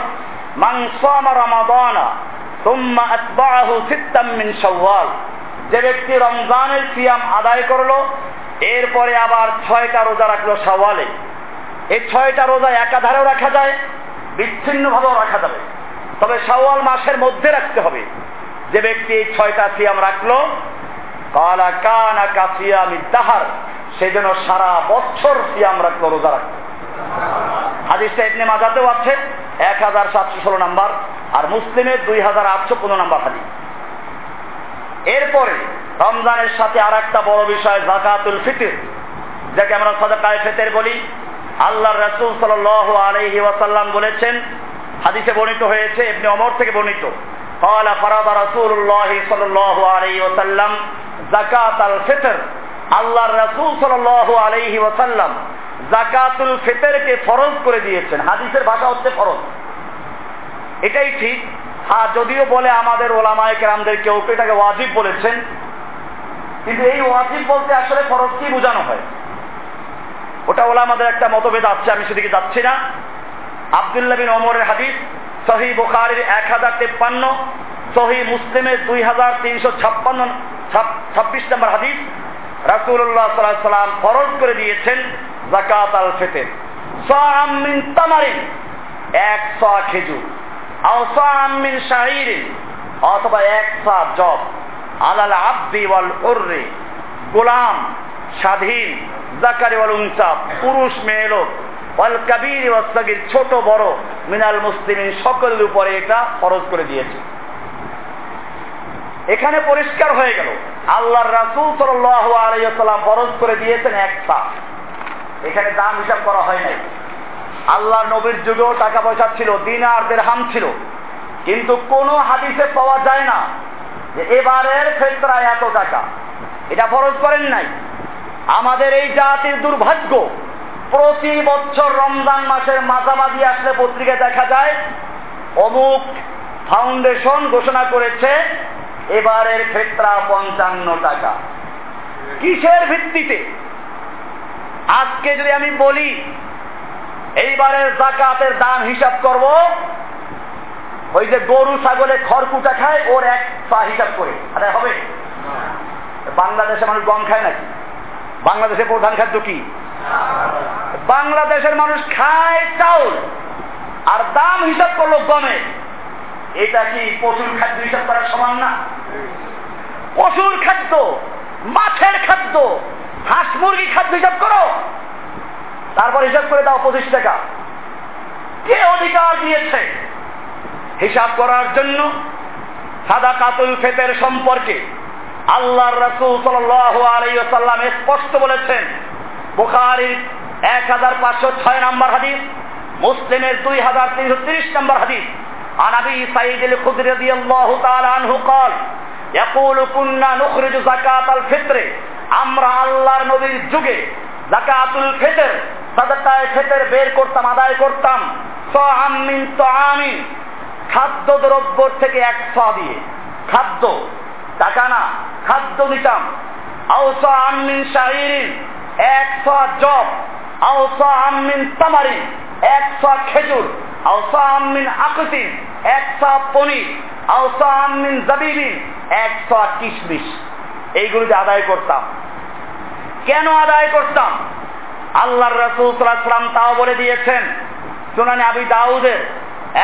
মাংসাম রমাদান তুম্মা আতবাহু সিত্তাম মিন শাওয়াল। যে ব্যক্তি রমজানের সিয়াম আদায় করল, এরপরে আবার ছয়টা রোজা রাখল শাওয়ালে। এই ছয়টা রোজা একাধারেও রাখা যায়, বিচ্ছিন্নভাবেও রাখা যাবে। তবে শাওয়াল মাসের মধ্যে রাখতে হবে। যে ব্যক্তি এই ছয়টা সিয়াম রাখল, কালা কানা কাসিয়াম ইদাহার সেই জন্য সারা বছর সিয়াম রাখল, রোজা রাখল। হাদিসটা ইবনে মাজাতেও আছে এক হাজার সাতশো ষোলো নাম্বার, আর মুসলিমের দুই হাজার আটশো পনেরো নাম্বার হাদিস। এরপরে রমজানের সাথে আর একটা বড় বিষয়, জাকাতুল ফিতির যাকে আমরা সদাকায় ফেতের বলি। আল্লাহ রসুল সাল আলহি ওয়াসাল্লাম বলেছেন, হাদিসে বর্ণিত হয়েছে এমনি অমর থেকে বর্ণিত قال فرض رسول الله صلى الله عليه وسلم زكاة الفطر আল্লাহ রসুল সাল্লাল্লাহু আলাইহি ওয়াসাল্লাম জাকাতুল ফিতরকে ফরজ করে দিয়েছেন হাদিসের ভাষা হচ্ছে ফরজ এটাই ঠিক হ্যাঁ যদিও বলে আমাদের ওলামায় কেরামদের কেউ কেউ এটাকে ওয়াজিব বলেছেন কিন্তু এই ওয়াজিব বলতে আসলে ফরজ কি বোঝানো হয় ওটা ওলামাদের একটা মতভেদ আছে আমি সেদিকে যাচ্ছি না আবদুল্লাহ বিন ওমরের হাদিস সহি বুখারির এক হাজার তেপ্পান্ন সহি মুসলিমের দুই হাজার তিনশো ছাপ্পান্ন ছাব্বিশ নম্বর হাদিস রাসুল্লাহ সাল্লাম ফরজ করে দিয়েছেন জাকাত আল ফেতের। মিন তামারিন, এক স খেজুর শাহিরিন, অথবা এক জব আলাল আব্দি ওয়াল উর্রে, গোলাম, স্বাধীন, জাকারি ওয়াল পুরুষ, মেয়ে, লোক। ওয়াল কাবির ওয়াল ছোট, বড়, মিনাল মুসলিমিন, সকলের উপরে এটা ফরজ করে দিয়েছে। এখানে পরিষ্কার হয়ে গেল, আল্লাহর রাসূল সাল্লাল্লাহু আলাইহি ওয়াসাল্লাম ফরজ করে দিয়েছেন এক সা এখানে দাম হিসাব করা হয় নাই। আল্লাহ নবীর যুগেও টাকা পয়সা ছিল দিনার দেড়হাম ছিল। কিন্তু কোন হাদিসে পাওয়া যায় না যে এবারের ফেতরায় এত টাকা। এটা ফরজ করেন নাই। আমাদের এই জাতির দুর্ভাগ্য প্রতি বছর রমজান মাসের মাঝামাঝি আসলে পত্রিকায় দেখা যায়। অমুক ফাউন্ডেশন ঘোষণা করেছে, এবারের ফেতরা পঞ্চান্ন টাকা। কিসের ভিত্তিতে? আজকে যদি আমি বলি, এইবারের জাকাতের দাম হিসাব করব, ওই যে গরু, ছাগলে খড়কুটা খায়, ওর এক পা হিসাব করে। আরে হবে? বাংলাদেশে মানুষ গম খায় নাকি? বাংলাদেশের প্রধান খাদ্য কি? বাংলাদেশের মানুষ খায় চাউল, আর দাম হিসাব করল গমে। এটা কি পশুর খাদ্য হিসাব করার সমান না? পশুর খাদ্য, মাছের খাদ্য, হাঁস মুরগি খাদ্য হিসাব করো। তারপর হিসাব করে দাও পঁচিশ টাকা। কে অধিকার দিয়েছে? হিসাব করার জন্য সাদা কাতুল ফেতের সম্পর্কে আল্লাহর রসুল সাল্লাহ সাল্লাম স্পষ্ট বলেছেন। বুখারির এক হাজার পাঁচশো ছয় নম্বর হাদিস মুসলিমের দুই হাজার তিনশো তিরিশ নম্বর হাদিস عن ابي سعيد الخدري رضي الله تعالى عنه قال يقول كنا نخرج زكاة الفطر আমরা আল্লাহর নবীর যুগে জাকাতুল ফিতর সাদাকায়ে ফিতর বের করতাম আদায় করতাম সাআমিন তাআমিন খাদ্য দ্রব্য থেকে এক ছ দিয়ে খাদ্য টাকা না খাদ্য দিতাম আউসা আমিন শাহিরিন এক ছ জব আউসা আমিন তামারিন এক ছ খেজুর আউসা আমিন আকতিন এক ছ পনির আউসা আমিন জাবিবিন এক ছ কিশমিশ এইগুলিতে আদায় করতাম কেন আদায় করতাম আল্লাহর রসুল সাল্লাম তাও বলে দিয়েছেন সুনানি আবি দাউদের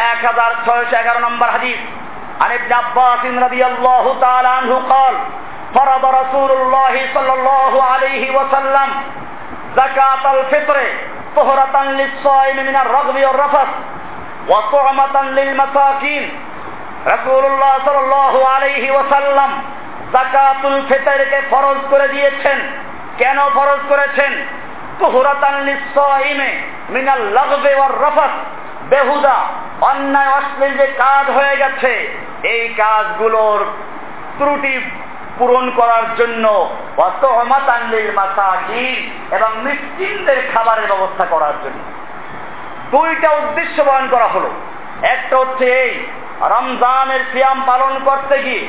এক হাজার ছয়শ এগারো নম্বর হাদিস عن ابن عباس رضي الله تعالى عنه قال فرض رسول الله صلى الله عليه وسلم জাকাত আল ফিতরে, তোহরাতান লিসাইম মিনার রাগবি ওয়ার রাফাস, ওয়া তু'মাতান লিল মাসাকিন। রাসূলুল্লাহ ফরজ করে দিয়েছেন। কেন ফরজ করেছেন? তুহরাতান লিসাইমে মিনাল লাগবি ওয়ার রাফাস। বেহুদা, অন্যায় অশ্লীল যে কাজ হয়ে গেছে, এই কাজগুলোর ত্রুটি পূরণ করার জন্য এবং মিসকিনদের খাবারের ব্যবস্থা করার জন্য। দুইটা উদ্দেশ্য বয়ন করা হলো। একটা হচ্ছে এই, রমজানের সিয়াম পালন করতে গিয়ে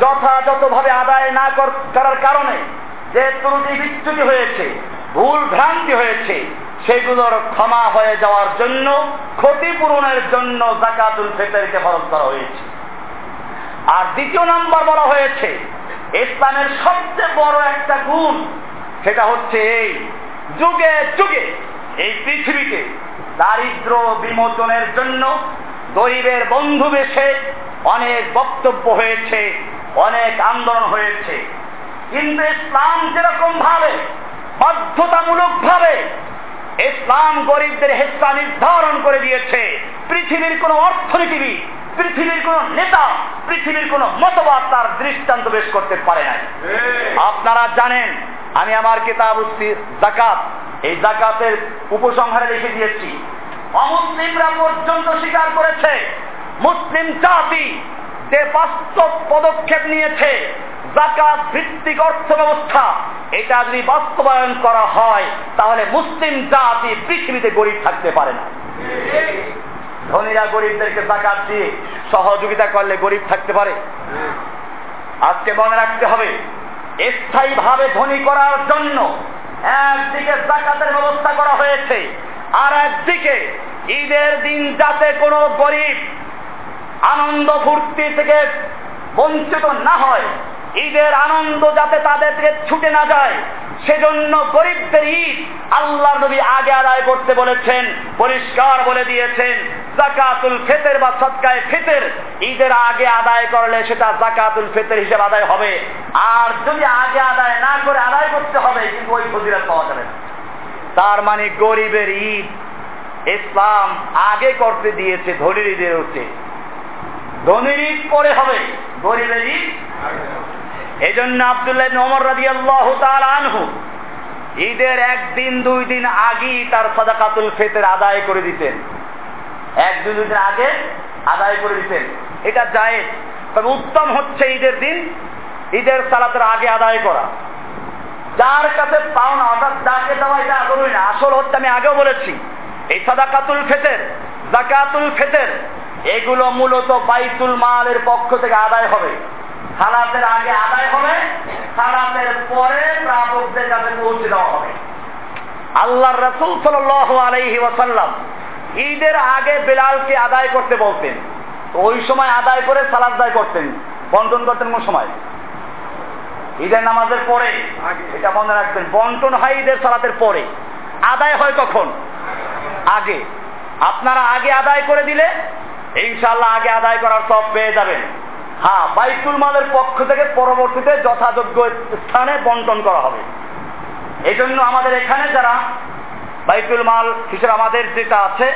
যথাযথভাবে আদায় না করার কারণে যে ত্রুটি বিচ্যুতি হয়েছে, ভুল ভ্রান্তি হয়েছে, সেগুলোর ক্ষমা হয়ে যাওয়ার জন্য, ক্ষতিপূরণের জন্য জাকাতুল ফেতরকে ফরজ করা হয়েছে। আর দ্বিতীয় নাম্বার বলা হয়েছে ইসলামের সবচেয়ে বড় একটা গুণ, সেটা হচ্ছে এই যুগে যুগে এই পৃথিবীতে দারিদ্র বিমোচনের জন্য গরিবের বন্ধু বেশে অনেক বক্তব্য হয়েছে, অনেক আন্দোলন হয়েছে। কিন্তু ইসলাম যেরকম ভাবে বাধ্যতামূলক ভাবে ইসলাম গরিবদের হেস্তা নির্ধারণ করে দিয়েছে, পৃথিবীর কোন অর্থনীতিবিদ পৃথিবীর কোন নেতা পৃথিবীর কোন মতবাদ তার দৃষ্টান্ত বেশ করতে পারে নাই। আপনারা জানেন আমি আমার কিতাব জাকাত এই জাকাতের উপসংহারে লিখে দিয়েছি। অমুসলিমরা পর্যন্ত স্বীকার করেছে মুসলিম জাতি যে বাস্তব পদক্ষেপ নিয়েছে জাকাত ভিত্তিক অর্থ ব্যবস্থা এটা যদি বাস্তবায়ন করা হয় তাহলে মুসলিম জাতি পৃথিবীতে গরিব থাকতে পারে না। ধনীরা গরিবদেরকে জাকাত দিয়ে সহযোগিতা করলে গরিব থাকতে পারে। আজকে মনে রাখতে হবে স্থায়ী ভাবে ধনী করার জন্য একদিকে জাকাতের ব্যবস্থা করা হয়েছে, আর একদিকে ঈদের দিন যাতে কোনো গরিব আনন্দ ফুর্তি থেকে বঞ্চিত না হয়, ঈদের আনন্দ যাতে তাদের থেকে ছুটে না যায়, সেজন্য গরিবদের ঈদ আল্লাহ নবী আগে আদায় করতে বলেছেন, পরিষ্কার বলে দিয়েছেন। জাকাতুল ফেতের বা সৎকায় ফেতের, ঈদের আগে আদায় করলে সেটা জাকাতুল ফেতের হিসেবে আদায় হবে। আর যদি আগে আদায় না করে আদায় করতে হবে, কিন্তু ওই পাওয়া যাবে তার মানে গরিবের ঈদ ইসলাম আগে করতে দিয়েছে ধনির ঈদের উঠে ধনির ঈদ পরে হবে, গরিবের ঈদ এই জন্য আবদুল্লাহ ওমর রাজি আল্লাহ আনহু ঈদের একদিন, দুই দিন আগেই তার সাদাকাতুল ফেতের আদায় করে দিতেন। এক, দুই দিন আগে আদায় করে দিতেন এটা যায় তবে উত্তম হচ্ছে ঈদের দিন, ঈদের সালাতের আগে আদায় করা। যার কাছে পাওনা, অর্থাৎ যাকে দেওয়া, এটা আদরই না। আসল হচ্ছে, আমি আগেও বলেছি, এই সাদাকাতুল ফেতের, জাকাতুল ফেতের, এগুলো মূলত বাইতুল মালের পক্ষ থেকে আদায় হবে। সালাতের আগে আদায় হবে, সালাতের পরে প্রাপকদের কাছে পৌঁছে দেওয়া হবে। আল্লাহর রসুল সাল আলাইহি ওয়াসাল্লাম ঈদের আগে বেলালকে আদায় করতে বলতেন। ওই সময় আদায় করে সালাদ আদায় করতেন। বন্টন করতেন কোন সময়? ঈদের নামাজের পরে। এটা মনে রাখবেন বন্টন হয় ঈদের সালাতের পরে। আদায় হয় কখন? আগে। আপনারা আগে আদায় করে দিলে ইনশাল্লাহ আগে আদায় করার সব পেয়ে যাবেন। হ্যাঁ বাইতুল মালের পক্ষ থেকে পরবর্তীতে যথাযোগ্য স্থানে বন্টন করা হবে। এই জন্য আমাদের এখানে যারা বাইতুল মাল হিসেবে আমাদের যেটা আছে,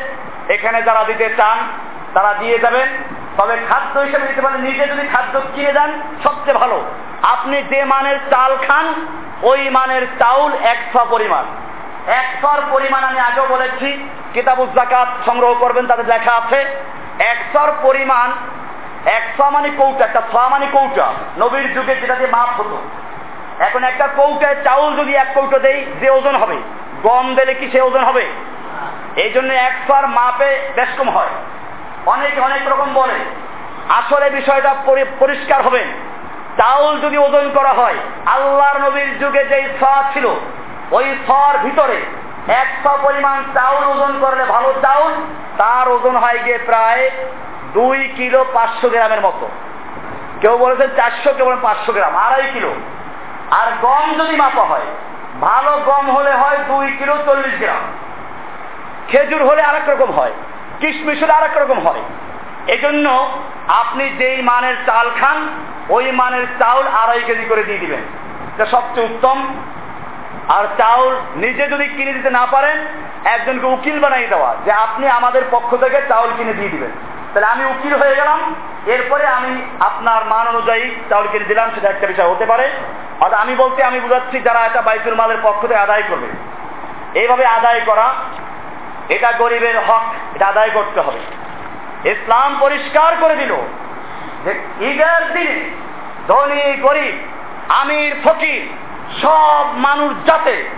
এখানে যারা দিতে চান, তারা দিয়ে যাবেন। তবে খাদ্য হিসেবে দিতে পারেন, নিজে যদি খাদ্য কিনে দেন, সবচেয়ে ভালো। আপনি যে মানের চাল খান, ওই মানের চাউল একশো পরিমাণ। একশোর পরিমাণ আমি আগেও বলেছি, কিতাবুজ জাকাত সংগ্রহ করবেন তাদের লেখা আছে একশোর পরিমাণ একশো মানে কৌটা, একটা ছ মানে কৌটা। নবীর যুগে যেটা দিয়ে মাপ হতো। এখন একটা কৌটায় চাউল যদি এক কৌটো দেই, যে ওজন হবে। গম দিলে কি সে ওজন হবে? এই জন্য একশোর মাপে বেশ কম হয়। অনেকে, অনেক রকম বলে। আসলে বিষয়টা পরিষ্কার হবে। চাউল যদি ওজন করা হয়, আল্লাহর নবীর যুগে যেই ছ ছিল, ওই ছর ভিতরে একশো পরিমাণ চাউল ওজন করলে ভালো চাউল, তার ওজন হয় গিয়ে প্রায় দুই কিলো পাঁচশো গ্রামের মতো। কেউ বলেছেন চারশো, কেউ বলেন পাঁচশো গ্রাম, আড়াই কিলো। আর গম যদি মাপা হয় ভালো গম হলে হয় দুই কিলো চল্লিশ গ্রাম। খেজুর হলে আরেক রকম হয়, কিশমিশ হলে আরেক রকম হয়। এজন্য আপনি যেই মানের চাল খান, ওই মানের চাউল আড়াই কেজি করে দিয়ে দিবেন। এটা সবচেয়ে উত্তম। আর চাউল নিজে যদি কিনে দিতে না পারেন, একজনকে উকিল বানাই দেওয়া যে আপনি আমাদের পক্ষ থেকে চাউল কিনে দিয়ে দিবেন। তাহলে আমি উকিল হয়ে গেলাম। এরপরে আমি আপনার মান অনুযায়ী কিনে দিলাম, সেটা একটা বিষয় হতে পারে। অর্থাৎ আমি বলতে আমি বুঝাচ্ছি যারা এটা বাইতুল মালের পক্ষ থেকে আদায় করবে। এইভাবে আদায় করা, এটা গরিবের হক, এটা আদায় করতে হবে। ইসলাম পরিষ্কার করে দিল যে ঈদের দিনে ধনী গরিব, আমির, ফকির, সব মানুষ যাতে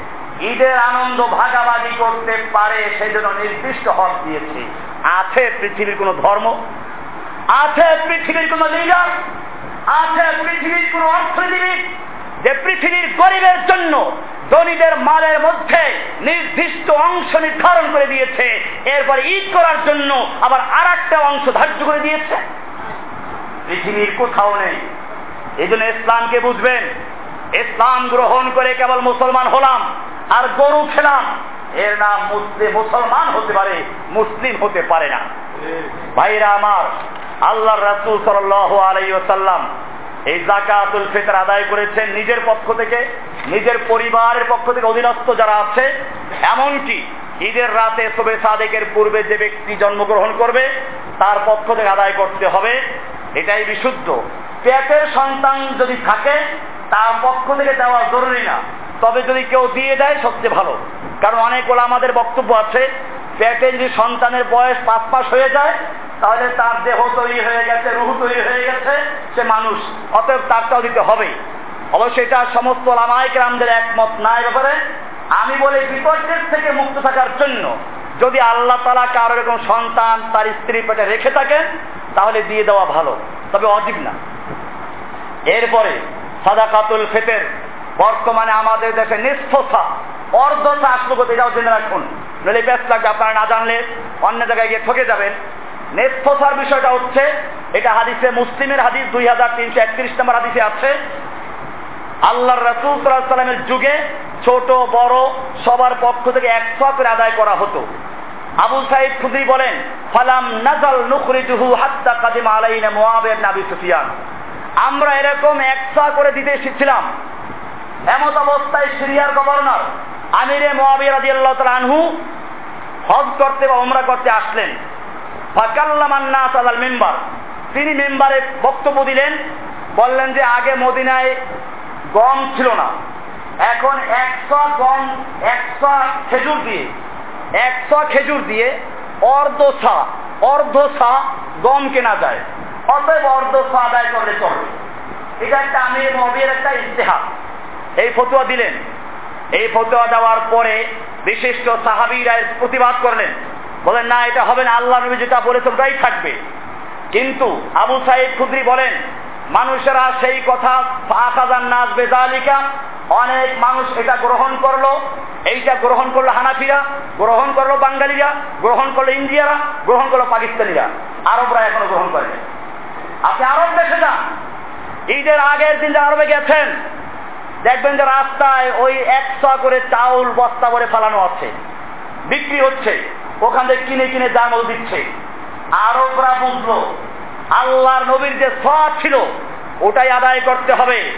ঈদের আনন্দ ভাগাভাগি করতে পারে, সেজন্য নির্দিষ্ট হক দিয়েছে। আছে পৃথিবীর কোন ধর্ম? আছে পৃথিবীর কোন লিডার? আছে পৃথিবীর কোন অর্থনীতিবিদ যে পৃথিবীর গরিবের জন্য ধনীদের মালের মধ্যে নির্দিষ্ট অংশ নির্ধারণ করে দিয়েছে, এরপর ঈদ করার জন্য আবার আর একটা অংশ ধার্য করে দিয়েছে? পৃথিবীর কোথাও নেই। এই জন্য ইসলামকে বুঝবেন, ইসলাম গ্রহণ করে কেবল মুসলমান হলাম। আর গরু খেলাম। এর নাম মুসলিম, মুসলমান হতে পারে, মুসলিম হতে পারে না। ভাইরা আমার আল্লাহ রাসুল সাল্লাম এই জাকাতুল ফিতর আদায় করেছেন নিজের পক্ষ থেকে, নিজের পরিবারের পক্ষ থেকে অধীনস্থ যারা আছে, এমনকি ঈদের রাতে সবে সাদেকের পূর্বে যে ব্যক্তি জন্মগ্রহণ করবে, তার পক্ষ থেকে আদায় করতে হবে। এটাই বিশুদ্ধ। পেটের সন্তান যদি থাকে, তার পক্ষ থেকে দেওয়া জরুরি না। তবে যদি কেউ দিয়ে দেয়, সবচেয়ে ভালো। কারণ অনেক ওলা আমাদের বক্তব্য আছে পেটে যদি সন্তানের বয়স পাঁচ মাস হয়ে যায়, তাহলে তার দেহ তৈরি হয়ে গেছে, রুহু তৈরি হয়ে গেছে, সে মানুষ। অতএব তারটাও দিতে হবে। অবশ্যই এটা সমস্ত লামাইকরামদের একমত না ব্যাপারে। আমি বলি বিপর্যের থেকে মুক্ত থাকার জন্য যদি আল্লাহ তালা কারও এরকম সন্তান তার স্ত্রী পেটে রেখে থাকেন, তাহলে দিয়ে দেওয়া ভালো। তবে অজীব না। এরপরে, সাদাকাতুল ফেতের। বর্তমানে আমাদের দেশে নিষ্ঠতা, অর্ধতা আসলো এটাও জেনে রাখুন। নইলে ব্যস্ত লাগবে আপনারা না জানলে অন্য জায়গায় গিয়ে ঠকে যাবেন। নেস্থতার বিষয়টা হচ্ছে, এটা হাদিসে মুসলিমের হাদিস দুই হাজার তিনশো একত্রিশ নম্বর হাদিসে আছে আল্লাহ রসুল সাল্লামের যুগে ছোট, বড়, সবার পক্ষ থেকে একশো করে আদায় করা হতো। আবু সাইদ খুদি বলেন, ফালাম নাজাল নুখরিজুহু হাত্তা কাদিম আলাইনা মুআবিয়া নাবি সুফিয়ান। আমরা এরকম একশো করে দিতে এসেছিলাম এমত অবস্থায় সিরিয়ার গভর্নর আমিরে মোয়াবিয়া রাদিয়াল্লাহু তাআলা আনহু হজ করতে বা ওমরা করতে আসলেন। ফাকাল্লামান নাস আলাল মেম্বার। তিনি মেম্বারে বক্তব্য দিলেন, বললেন যে আগে মদিনায় গম ছিল না। এখন একশো গম, একশো খেজুর দিয়ে, একশো খেজুর দিয়ে অর্ধসা অর্ধসা গম কেনা যায়। অতএব অর্ধসা আদায় করলে চলবে। এটা একটা আমির মবির একটা ইস্তেহার এই ফতুয়া দিলেন। এই ফতুয়া দেওয়ার পরে বিশিষ্ট সাহাবিরা প্রতিবাদ করলেন। বলেন, না, এটা হবে না। আল্লাহ নবী যেটা বলেছে ওটাই থাকবে। কিন্তু আবু সাইদ খুদ্রি বলেন, মানুষেরা সেই কথা আকাজান নাচ বেজালিকা, অনেক মানুষ এটা গ্রহণ করল। এইটা গ্রহণ করল হানাফিরা, গ্রহণ করল বাঙালিরা, গ্রহণ করল ইন্ডিয়ারা, গ্রহণ করল পাকিস্তানিরা। আরবরা এখনও গ্রহণ করেন। আপনি আরব দেশে যান। ঈদের আগের দিন আরবে গেছেন দেখবেন যে রাস্তায় ওই একশো করে চাউল বস্তা করে ফালানো আছে। বিক্রি হচ্ছে। ওখান থেকে কিনে কিনে দাম দিচ্ছে। আরবরা বুঝলো, আল্লাহর নবীর যে সব ছিল, ওটাই আদায় করতে হবে।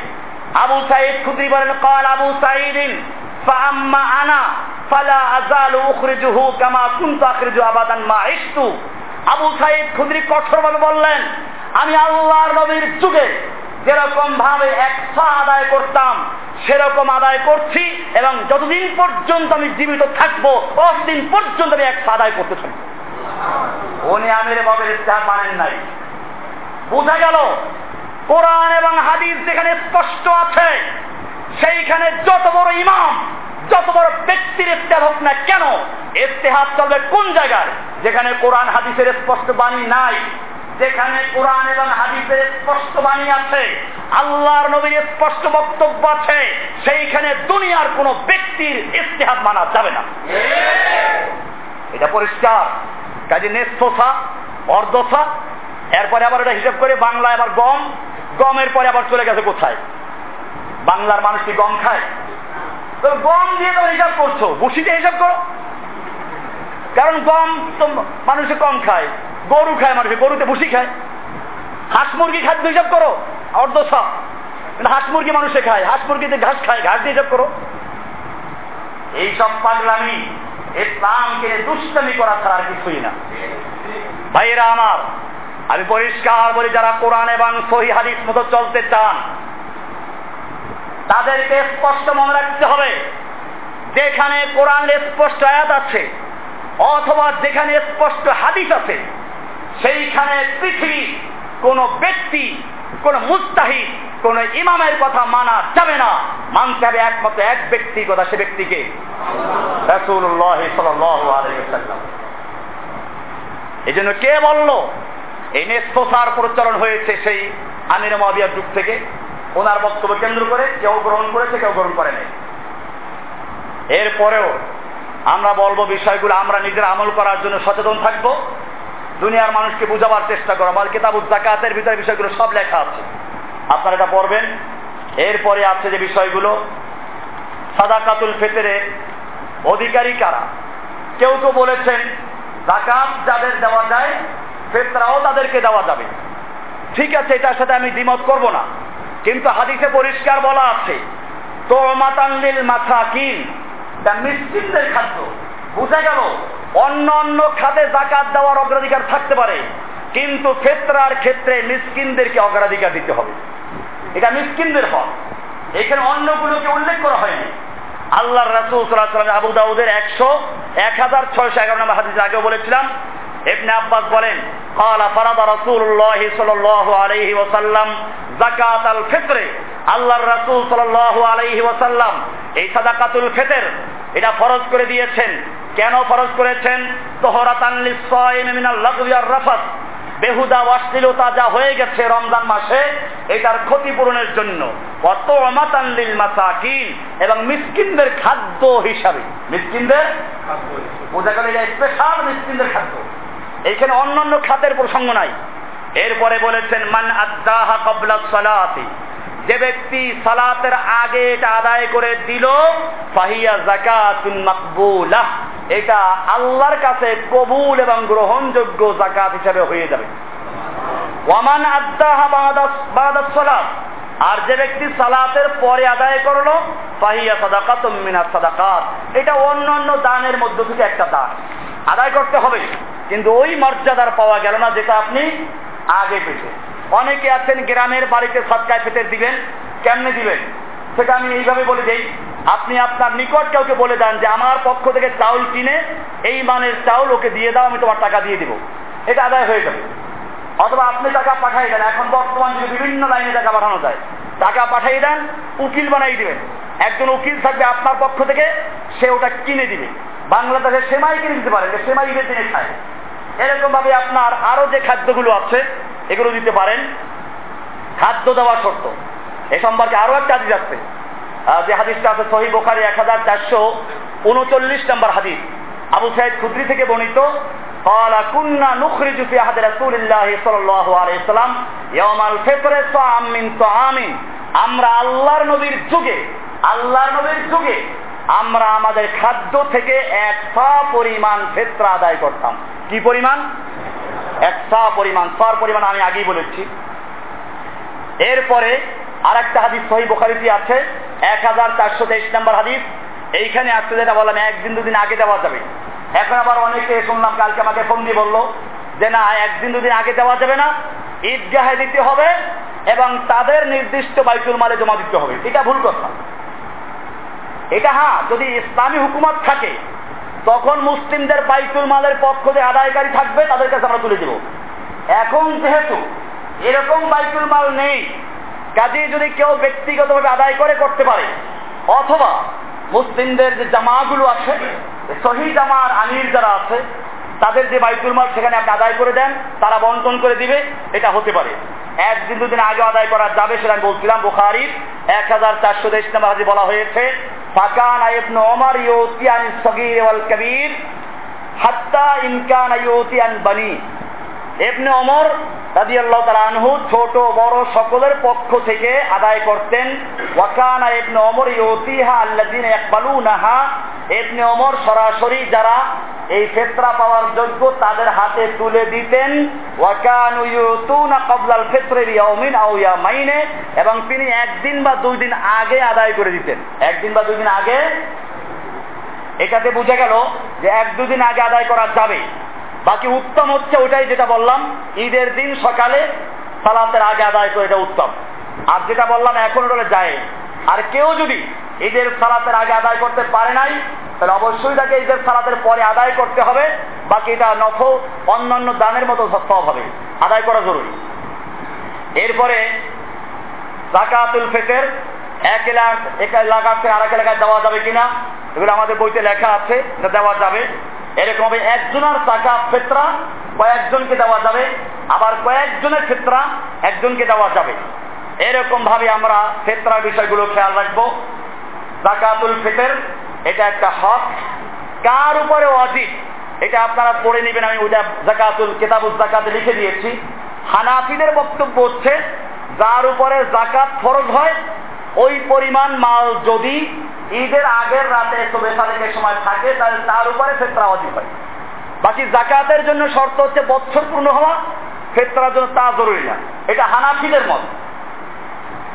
আবু সাইদ খুদ্রি বলেন, কল আবু সাইদিন ফাম্মা আনা, ফালা আজালু উখরিজুহু কামা কুনতু আখরিজু আবাদান মা ইশতু। আবু সাইদ খুদ্রি কঠোরভাবে বললেন, আমি আল্লাহর নবীর যুগে যেরকম ভাবে একশো আদায় করতাম, সেরকম আদায় করছি এবং যতদিন পর্যন্ত আমি জীবিত থাকব, ততদিন পর্যন্ত আমি একশো আদায় করতে থাকব। উনি আমির বাবের ইস্তাহার মানেন নাই। বোঝা গেল, কোরআন এবং হাদিস যেখানে স্পষ্ট আছে, সেইখানে যত বড় ইমাম, যত বড় ব্যক্তির ইস্তেহার হোক না কেন ইস্তেহার চলবে কোন জায়গায়? যেখানে কোরআন, হাদিসের স্পষ্ট বাণী নাই। যেখানে কোরআন এবং হাদিসের স্পষ্ট বাণী আছে, আল্লাহর নবীর স্পষ্ট বক্তব্য আছে, সেইখানে দুনিয়ার কোন ব্যক্তির ইস্তেহাদ মানা যাবে না। এটা পরিষ্কার। কাজে নেস্তসা অর্ধসা এরপরে আবার এটা হিসাব করে বাংলা আবার গম, গমের পরে আবার চলে গেছে কোথায়? বাংলার মানুষ কি গম খায়? তো গম দিয়ে তো হিসাব করছ বসিতে হিসাব করো। কারণ গম তো মানুষে কম খায়। গরু খায় মানুষে, গরুতে ভুসি খায়। হাঁস মুরগি খাদ্য হিসাব করো, অর্ধ সব। হাঁস মুরগি মানুষে খায়, হাঁস মুরগিতে ঘাস খায়, ঘাস দিয়ে হিসাব করো। এইসব পাগলামি, ইসলামকে দুষ্টমি করা ছাড়া আর কিছুই না। ভাইয়েরা আমার, আমি পরিষ্কার বলি, যারা কোরআন এবং সহি হাদিস মতো চলতে চান, তাদেরকে স্পষ্ট মনে রাখতে হবে, যেখানে কোরআনের স্পষ্ট আয়াত আছে, অথবা যেখানে স্পষ্ট হাদিস আছে সেইখানে পৃথিবী কোন ব্যক্তি, কোন মুস্তাহিদ, কোন ইমামের কথা মানা যাবে না। মানতে হবে একমাত্র এক ব্যক্তির কথা, সে ব্যক্তিকে। এই জন্য কে বলল, এই নেস্তসার প্রচলন হয়েছে সেই আমির মহাবিয়ার যুগ থেকে। ওনার বক্তব্য কেন্দ্র করে কেউ গ্রহণ করেছে, কেউ গ্রহণ করে নাই। এরপরেও আমরা বলব বিষয়গুলো, আমরা নিজের আমল করার জন্য সচেতন থাকব। দুনিয়ার মানুষকে বুঝাবার চেষ্টা করো। আমার কিতাবুল জাকাতের ভিতরে বিষয়গুলো সব লেখা আছে। আপনারা এটা পড়বেন। এরপরে আছে যে বিষয়গুলো, সাদাকাতুল ফেতেরে অধিকারী কারা? কেউ তো বলেছেন জাকাত যাদের দেওয়া যায়, ফেতরাও তাদেরকে দেওয়া যাবে। ঠিক আছে, এটার সাথে আমি দ্বিমত করব না। কিন্তু হাদিসে পরিষ্কার বলা আছে তো মাতান্দিল মাসাকিন মিসকিনদের খাদ্য। বুঝা গেল? অন্য অন্য খাতে জাকাত দেওয়ার অগ্রাধিকার থাকতে পারে, কিন্তু ফেতরার ক্ষেত্রে মিসকিনদেরকে অগ্রাধিকার দিতে হবে। এটা মিসকিনদের হক। এখানে অন্যগুলোকে উল্লেখ করা হয়নি। আল্লাহ রাসুল সাল্লাহ আবু দাউদের একশো, এক হাজার ছয়শো এগারো নম্বর হাদিস আগেও বলেছিলাম ইবনে আব্বাস বলেন قال فرض رسول الله صلى الله عليه وسلم زكاة الفطر আল্লাহর রাসূল সাল্লাল্লাহু আলাইহি ওয়াসাল্লাম এই সাদাকাতুল ফিতর এটা ফরজ করে দিয়েছেন কেন ফরজ করেছেন তোহরাতান লিসাইম মিনাল লাগবি আর রাফাত বেহুদা অশ্লীলতা যা হয়ে গেছে রমজান মাসে এটার ক্ষতিপূরণের জন্য কত অমাতান্লিল মাসাকিন এবং মিসকিনদের খাদ্য হিসাবে মিসকিনদের বোঝা গেল এটা স্পেশাল মিসকিনদের খাদ্য এইখানে অন্যান্য খাতের প্রসঙ্গ নাই। এরপরে বলেছেন, মান আদাহা কবলা সালাতি। যে ব্যক্তি সালাতের আগে এটা আদায় করে দিল, ফাহিয়া জাকাতুন এটা আল্লাহর কাছে কবুল এবং গ্রহণযোগ্য জাকাত হিসাবে হয়ে যাবে। ওয়ামান আদাহা বাদাস সালাত। আর যে ব্যক্তি সালাতের পরে আদায় করল, ফাহিয়া সাদাকাত মিনা সাদাকাত। এটা অন্য অন্য দানের মধ্য থেকে একটা দান। আদায় করতে হবে। কিন্তু ওই মর্যাদার পাওয়া গেল না যেটা আপনি আগে পেতে। অনেকে আছেন, গ্রামের বাড়িতে সৎকায় পেতে দিবেন, কেমনে দিবেন? সেটা আমি এইভাবে বলে দেই। আপনি আপনার নিকট কাউকে বলে দেন যে, আমার পক্ষ থেকে চাউল কিনে, এই মানের চাউল ওকে দিয়ে দাও, আমি তোমার টাকা দিয়ে দিব। এটা আদায় হয়ে যাবে। অথবা আপনি টাকা পাঠাই দেন। এখন বর্তমান যুগে বিভিন্ন লাইনে টাকা পাঠানো যায়, টাকা পাঠাই দেন, উকিল বানাই দিবেন। একজন উকিল থাকবে আপনার পক্ষ থেকে, সে ওটা কিনে দিবে। বাংলাদেশে সেমাই কিনে দিতে পারে, যে সেমাই ঈদের দিনে খায়। এরকম ভাবে আপনার আরও যে খাদ্যগুলো আছে, এগুলো দিতে পারেন। খাদ্য দেওয়া শর্ত। এ সম্পর্কে আরও একটা হাদিস আছে। যে হাদিসটা আছে সহি বোখারি এক হাজার চারশো উনচল্লিশ নম্বর হাদিস। আবু সাহেব খুদ্রি থেকে বর্ণিত قال كنا نخرج في عهد رسول الله صلى الله عليه وسلم يوم الفطر طعام من طعام আমরা আল্লাহর নবীর যুগে আল্লাহর নবীর যুগে আমরা আমাদের খাদ্য থেকে এক সা পরিমাণ ফেত্রা আদায় করতাম কি পরিমাণ এক সা পরিমাণ সার পরিমাণ আমি আগেই বলেছি এরপরে আর একটা হাদিস সহি বোখারিতে আছে এক হাজার চারশো তেইশ নম্বর হাদিস এইখানে আসতে যেটা বললাম একদিন দুদিন আগে দেওয়া যাবে এখন আবার অনেকে শুনলাম কালকে আমাকে ফোন দিয়ে বলল যে, না, একদিন দুদিন আগে দেওয়া যাবে না। ঈদগাহে দিতে হবে এবং তাদের নির্দিষ্ট বাইতুল মালে জমা দিতে হবে। এটা ভুল কথা। এটা হ্যাঁ যদি ইসলামী হুকুমত থাকে, তখন মুসলিমদের বাইতুল মালের পক্ষ যে আদায়কারী থাকবে, তাদের কাছে আমরা তুলে দেব। এখন যেহেতু এরকম বাইতুল মাল নেই কাজে যদি কেউ ব্যক্তিগতভাবে আদায় করে, করতে পারে, অথবা মুসলিমদের যে জামাগুলো আছে সহি জামার আমির যারা আছে, তাদের যে বাইতুল মাল সেখানে আপনি আদায় করে দেন, তারা বন্টন করে দিবে, এটা হতে পারে। একদিন দুদিন আগে আদায় করা যাবে সেটা আমি বলছিলাম বুখারির এক হাজার চারশো তেইশ নম্বর হাজি বলা হয়েছে, ফাকান আইবন ওমর ইউতিয়ান সগীর ওয়াল কবির, হাত্তা ইনকান ইউতিয়ান বানি। এবনে ওমর রাজি আল্লাহ আনহু ছোট, বড় সকলের পক্ষ থেকে আদায় করতেন। ওয়াকানা ইউতিহা আল্লাযিনা ইয়াকবালুনাহা। এবনে ওমর সরাসরি যারা এই পাওয়ার যোগ্য তাদের হাতে তুলে দিতেন। ওয়াকানু ইউতুনা ক্বাবলাল ফিত্রি বিয়াউমিন আও ইয়ামাইনে। এবং তিনি একদিন বা দুই দিন আগে আদায় করে দিতেন। একদিন বা দুই দিন আগে? এটাতে বুঝে গেল যে এক দুদিন আগে আদায় করা যাবে। বাকি উত্তম হচ্ছে ওটাই যেটা বললাম, ঈদের দিন সকালে সালাতের আগে আদায় করে এটা উত্তম। আর যেটা বললাম এখন ওটা যায় আর কেউ যদি ঈদের সালাতের আগে আদায় করতে পারে নাই, তাহলে অবশ্যই তাকে ঈদের সালাতের পরে আদায় করতে হবে, বাকি এটা নফ অন্যান্য দানের মতো সব হবে। আদায় করা জরুরি। এরপরে জাকাতুল ফেতের, এক এলাকা এক এলাকা থেকে এক এলাকায় দেওয়া যাবে কিনা, এগুলো আমাদের বইতে লেখা আছে দেওয়া যাবে। এরকম হবে, একজনের টাকা ফেতরা, কয়েকজনকে দেওয়া যাবে, আবার কয়েকজনের ফেতরা, একজনকে দেওয়া যাবে। এরকম ভাবে আমরা ফেতরার বিষয়গুলো খেয়াল রাখব। জাকাতুল ফেতের, এটা একটা হক। কার উপরে অজিব এটা আপনারা পড়ে নেবেন, আমি ওটা জাকাতুল, কেতাবুল জাকাতে লিখে দিয়েছি। হানাফিদের বক্তব্য হচ্ছে, যার উপরে জাকাত ফরজ হয় ওই পরিমাণ মাল যদি ঈদের আগের রাতে চবে সালেকের সময় থাকে, তাহলে তার উপরে ফেতরা অজিব হয়। বাকি জাকাতের জন্য শর্ত হচ্ছে বছর পূর্ণ হওয়া, ফেতরার জন্য তা জরুরি না। এটা হানাফিদের মত।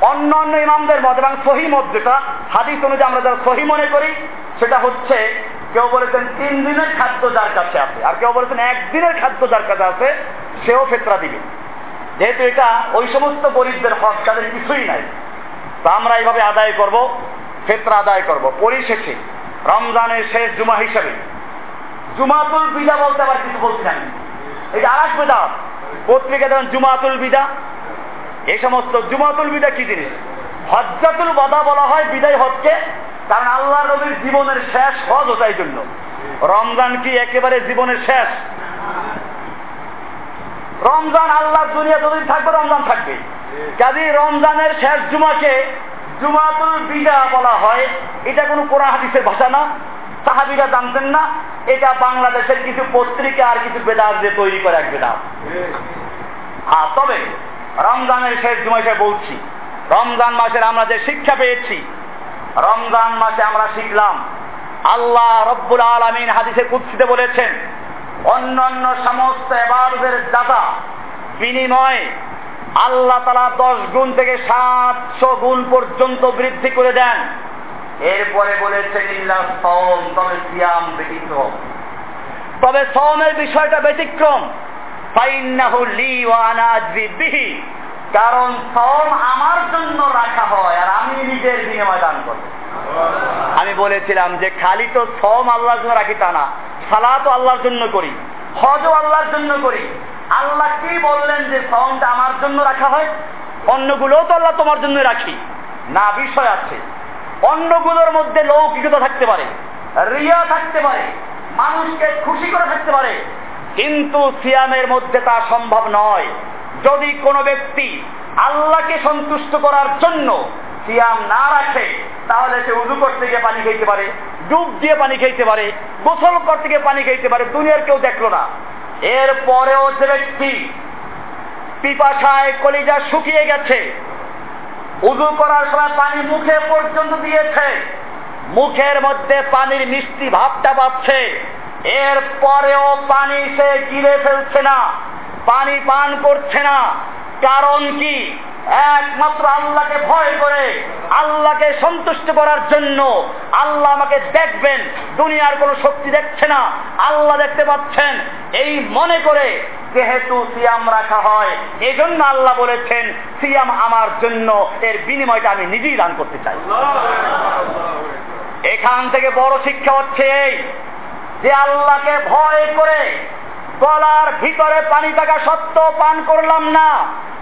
অন্য অন্য ইমামদের মত এবং সহি মত যেটা, হাদিস অনুযায়ী আমরা যারা সহি মনে করি, সেটা হচ্ছে কেউ বলেছেন তিন দিনের খাদ্য যার কাছে আছে, আর কেউ বলেছেন একদিনের খাদ্য যার কাছে আছে, সেও ফেতরা দিবে। যেহেতু এটা ওই সমস্ত গরিবদের হক, তাদের কিছুই নাই। তা আমরা এইভাবে আদায় করব, ফেতরা আদায় করব। পরিশেষে রমজানের শেষ জুমা হিসেবে জুমাতুল বিদা বলতে আবার কিছু বলছি আমি। এটা আর এক বেদা, পত্রিকা দেবেন জুমাতুল বিদা। এই সমস্ত জুমাতুল বিদা কি জিনিস? হজ্জাতুল বাদা বলা হয় বিদায় হজকে, কারণ আল্লাহ নবীর জীবনের শেষ হজ ওটাই জন্য। রমজান কি একেবারে জীবনের শেষ? রমজান আল্লাহ দুনিয়া যতদিন থাকবে, রমজান থাকবে কাজী রমজানের শেষ জুমাকে জুমাতুল বিদা বলা হয়। এটা কোনো কোরআন হাদিসের ভাষা না। সাহাবিরা জানতেন না। এটা বাংলাদেশের কিছু পত্রিকা আর কিছু বেদাত দিয়ে তৈরি করে এক বেদাত। হ্যাঁ তবে রমজানের শেষ জুমা হিসেবে বলছি, রমজান মাসের আমরা যে শিক্ষা পেয়েছি, রমজান মাসে আমরা শিখলাম, আল্লাহ রব্বুল আলমিন হাদিসে কুৎসিতে বলেছেন, অন্যান্য সমস্ত এবারদের দাতা বিনিময়ে আল্লাহ তালা দশ গুণ থেকে সাতশো গুণ পর্যন্ত বৃদ্ধি করে দেন। এরপরে বলেছেন তবে সিয়াম ব্যতিক্রম। তবে সমের বিষয়টা ব্যতিক্রম। কারণ সম আমার জন্য রাখা হয় আর আমি নিজের বিনিময় দান করব। আমি বলেছিলাম যে খালি তো সম আল্লাহর জন্য রাখি তা না সালা তো আল্লাহর জন্য করি। হজও আল্লাহর জন্য করি। আল্লাহ কি বললেন যে সমটা আমার জন্য রাখা হয়? অন্যগুলোও তো আল্লাহ তোমার জন্য রাখি। না, বিষয় আছে। অন্যগুলোর মধ্যে লৌকিকতা থাকতে পারে, রিয়া থাকতে পারে, মানুষকে খুশি করে থাকতে পারে। কিন্তু সিয়ামের মধ্যে তা সম্ভব নয়। যদি কোনো ব্যক্তি আল্লাহকে সন্তুষ্ট করার জন্য সিয়াম না রাখে, তাহলে সে উজু করতে গিয়ে পানি খাইতে পারে, ডুব দিয়ে পানি খাইতে পারে, গোসল করতে গিয়ে পানি খাইতে পারে, দুনিয়ার কেউ দেখল না। এর পরেও যে ব্যক্তি পিপাসায় কলিজা শুকিয়ে গেছে, উজু করার সময় পানি মুখে পর্যন্ত দিয়েছে, মুখের মধ্যে পানির মিষ্টি ভাবটা পাচ্ছে এর পরেও পানি সে গিলে ফেলছে না, পানি পান করছে না কারণ কি? একমাত্র আল্লাহকে ভয় করে, আল্লাহকে সন্তুষ্ট করার জন্য আল্লাহ আমাকে দেখবেন, দুনিয়ার কোনো শক্তি দেখছে না, আল্লাহ দেখতে পাচ্ছেন। এই মনে করে যেহেতু সিয়াম রাখা হয় এই জন্য আল্লাহ বলেছেন, সিয়াম আমার জন্য, এর বিনিময়টা আমি নিজেই দান করতে চাই। এখান থেকে বড় শিক্ষা হচ্ছে এই যে আল্লাহকে ভয় করে গলার ভিতরে পানি থাকা সত্ত্বেও পান করলাম না,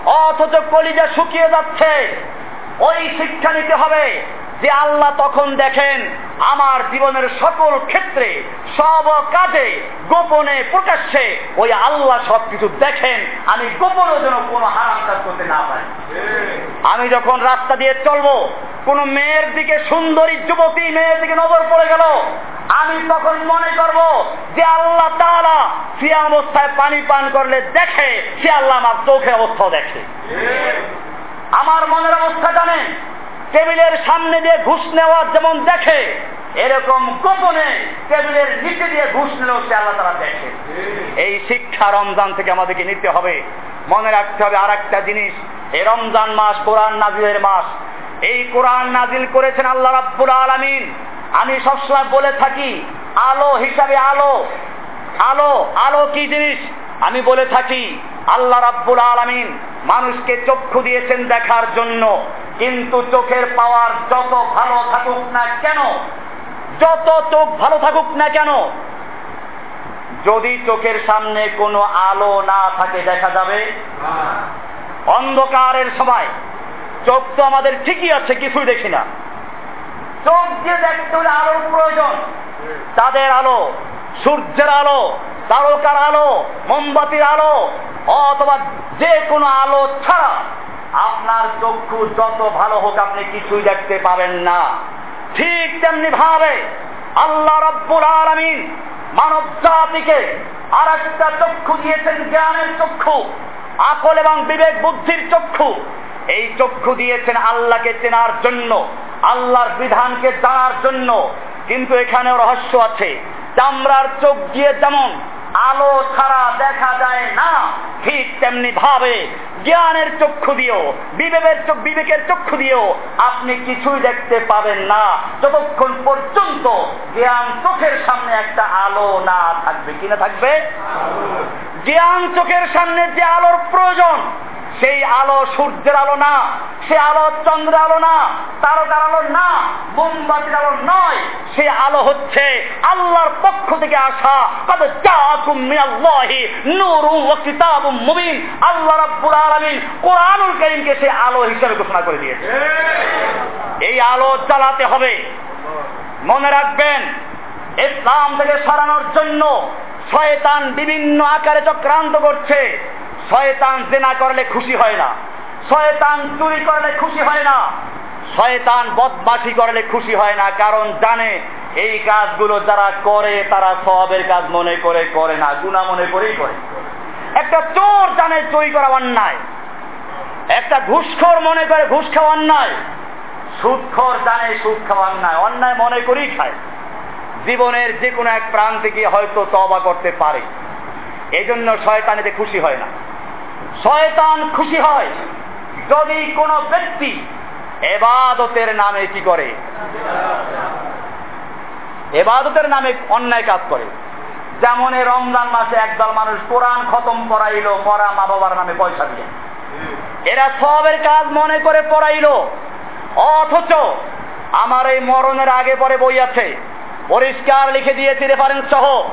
অথচ কলিজা শুকিয়ে যাচ্ছে। ওই শিক্ষা নিতে হবে। যে আল্লাহ তখন দেখেন আমার জীবনের সকল ক্ষেত্রে সব কাজে গোপনে প্রকাশ্যে ওই আল্লাহ সবকিছু দেখেন আমি গোপনে যেন কোনো হারাম কাজ করতে না পারি। আমি যখন রাস্তা দিয়ে চলবো কোন মেয়ের দিকে সুন্দরী যুবতী মেয়ের দিকে নজর পড়ে গেল আমি তখন মনে করব যে আল্লাহ তাআলা সিয়া অবস্থায় পানি পান করলে দেখে সে আল্লাহ আমার চোখের অবস্থাও দেখে। আমার মনের অবস্থা জানেন? টেবিলের সামনে দিয়ে ঘুষ নেওয়া যেমন দেখে, এরকম গোপনে টেবিলের নিচে দিয়ে ঘুষ নিলেও সে আল্লাহ তারা দেখে। এই শিক্ষা রমজান থেকে আমাদেরকে নিতে হবে। মনে রাখতে হবে আর একটা জিনিস, এই রমজান মাস কোরআন নাজিলের মাস। এই কোরআন নাজিল করেছেন আল্লাহ রাব্বুল আলামিন। আমি সবসময় বলে থাকি, আলো হিসাবে আলো। আলো আলো কি জিনিস? আমি বলে থাকি, আল্লাহ রাব্বুল আলামিন মানুষকে চক্ষু দিয়েছেন দেখার জন্য। কিন্তু চোখের পাওয়ার যত ভালো থাকুক না কেন, যত চোখ ভালো থাকুক না কেন, যদি চোখের সামনে কোনো আলো না থাকে, দেখা যাবে অন্ধকারের সময়। চোখ তো আমাদের ঠিকই আছে, কিছুই দেখি না। চোখ দিয়ে দেখতে হলে আলোর প্রয়োজন। তাদের আলো, সূর্যের আলো, তারকার আলো, মোমবাতির আলো, অথবা যে কোনো আলো ছাড়া আপনার চক্ষু যত ভালো হোক আপনি কিছুই দেখতে পাবেন না। ঠিক তেমনি ভাবে আল্লাহ রব্বুল আলমিন মানব জাতিকে আর একটা চক্ষু দিয়েছেন, জ্ঞানের চক্ষু, আকল এবং বিবেক বুদ্ধির চক্ষু। এই চক্ষু দিয়েছেন আল্লাহকে চেনার জন্য। আল্লাহর বিধানকে জানার জন্য। কিন্তু এখানেও রহস্য আছে। চামড়ার চোখ দিয়ে যেমন আলো ছাড়া দেখা যায় না, ঠিক তেমনি ভাবে জ্ঞানের চক্ষু দিয়েও, বিবেকের চোখ বিবেকের চক্ষু দিয়েও আপনি কিছুই দেখতে পাবেন না। যতক্ষণ পর্যন্ত জ্ঞান চোখের সামনে একটা আলো না থাকবে। কিনা থাকবে? জ্ঞান চোখের সামনে যে আলোর প্রয়োজন সেই আলো সূর্যের আলো না, সে আলো চন্দ্রের আলো না তারকার আলো না, মোমবাতির আলো নয়। সে আলো হচ্ছে আল্লাহর পক্ষ থেকে আসা। কত জাকুম মিনাল্লাহি নূরুন ওয়া কিতাবুম মুবিন। আল্লাহ রাব্বুল আলামিন কোরআনুল কারীমকে সে আলো হিসেবে ঘোষণা করে দিয়েছে। এই আলো জ্বালাতে হবে। মনে রাখবেন, ইসলাম থেকে সরানোর জন্য শয়তান বিভিন্ন আকারে চক্রান্ত করছে। শয়তান জেনা করলে খুশি হয় না। শয়তান চুরি করলে খুশি হয় না। শয়তান বদমাসি করলে খুশি হয় না, কারণ জানে এই কাজগুলো যারা করে, তারা সবের কাজ মনে করে করে না গুণা মনে করেই করে। একটা চোর জানে চুরি করা অন্যায়। একটা ঘুষখোর মনে করে ঘুষ খাওয়া অন্যায়। সুদখোর জানে সুদ খাওয়া অন্যায় অন্যায় মনে করেই খায়। জীবনের যে কোনো এক প্রান্তে গিয়ে হয়তো তবা করতে পারে। এজন্য শয়তান এতে খুশি হয় না। শয়তান খুশি হয় যদি কোনো ব্যক্তি এবাদতের নামে কি করে? এবাদতের নামে অন্যায় কাজ করে। যেমন এই রমজান মাসে একদল মানুষ কোরআন খতম করাইলো মরা মা বাবার নামে পয়সা দিয়ে। এরা সবের কাজ মনে করে পড়াইলো। অথচ আমার এই মরণের আগে পরে বই আছে। পরিষ্কার লিখে দিয়েছি রেফারেন্স সহ।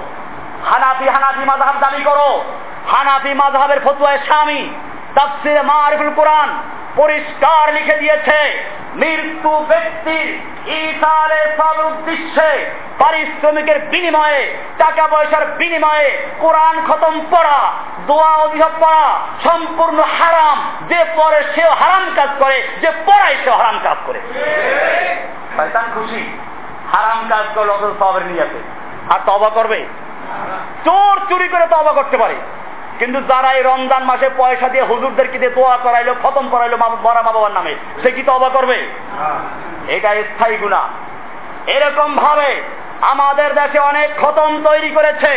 হানাফি হানাফি মাঝহাব দাবি করো। হানাফি মাঝহাবের ফতুয়ায় স্বামী তাফসিরে মারিফুল কোরআন পরিষ্কার লিখে দিয়েছে মৃত্যু ব্যক্তির ইসারে সব উদ্দেশ্যে পারিশ্রমিকের বিনিময়ে টাকা পয়সার বিনিময়ে কোরআন খতম পড়া দোয়া অভিযোগ পড়া সম্পূর্ণ হারাম। যে পরে সেও হারাম কাজ করে যে পড়ায় সেও হারাম কাজ করে। খুশি হারাম কাজ করলে অত সবের নিয়ে আর তবা করবে? চোর চুরি করে তবা করতে পারে। কিন্তু যারা এই রমজান মাসে পয়সা দিয়ে হুজুরদেরকে দিয়ে দোয়া করাইলো, খতম করাইলো মরা মা বাবার নামে, সে কি তবা করবে? এটা স্থায়ী গুণা এরকম ভাবে আমাদের দেশে অনেক খতম তৈরি করেছে।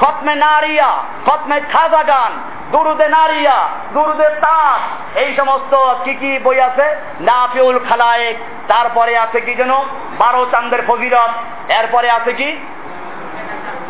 খতমে নারিয়া, খতমে খাজা গান দুরুদে নারিয়া, দুরুদে তাস, এই সমস্ত কি কি বই আছে? নাফিউল খালায়েক, তারপরে আছে কি যেন? বারো চান্দের ফজিলত, এরপরে আছে কি?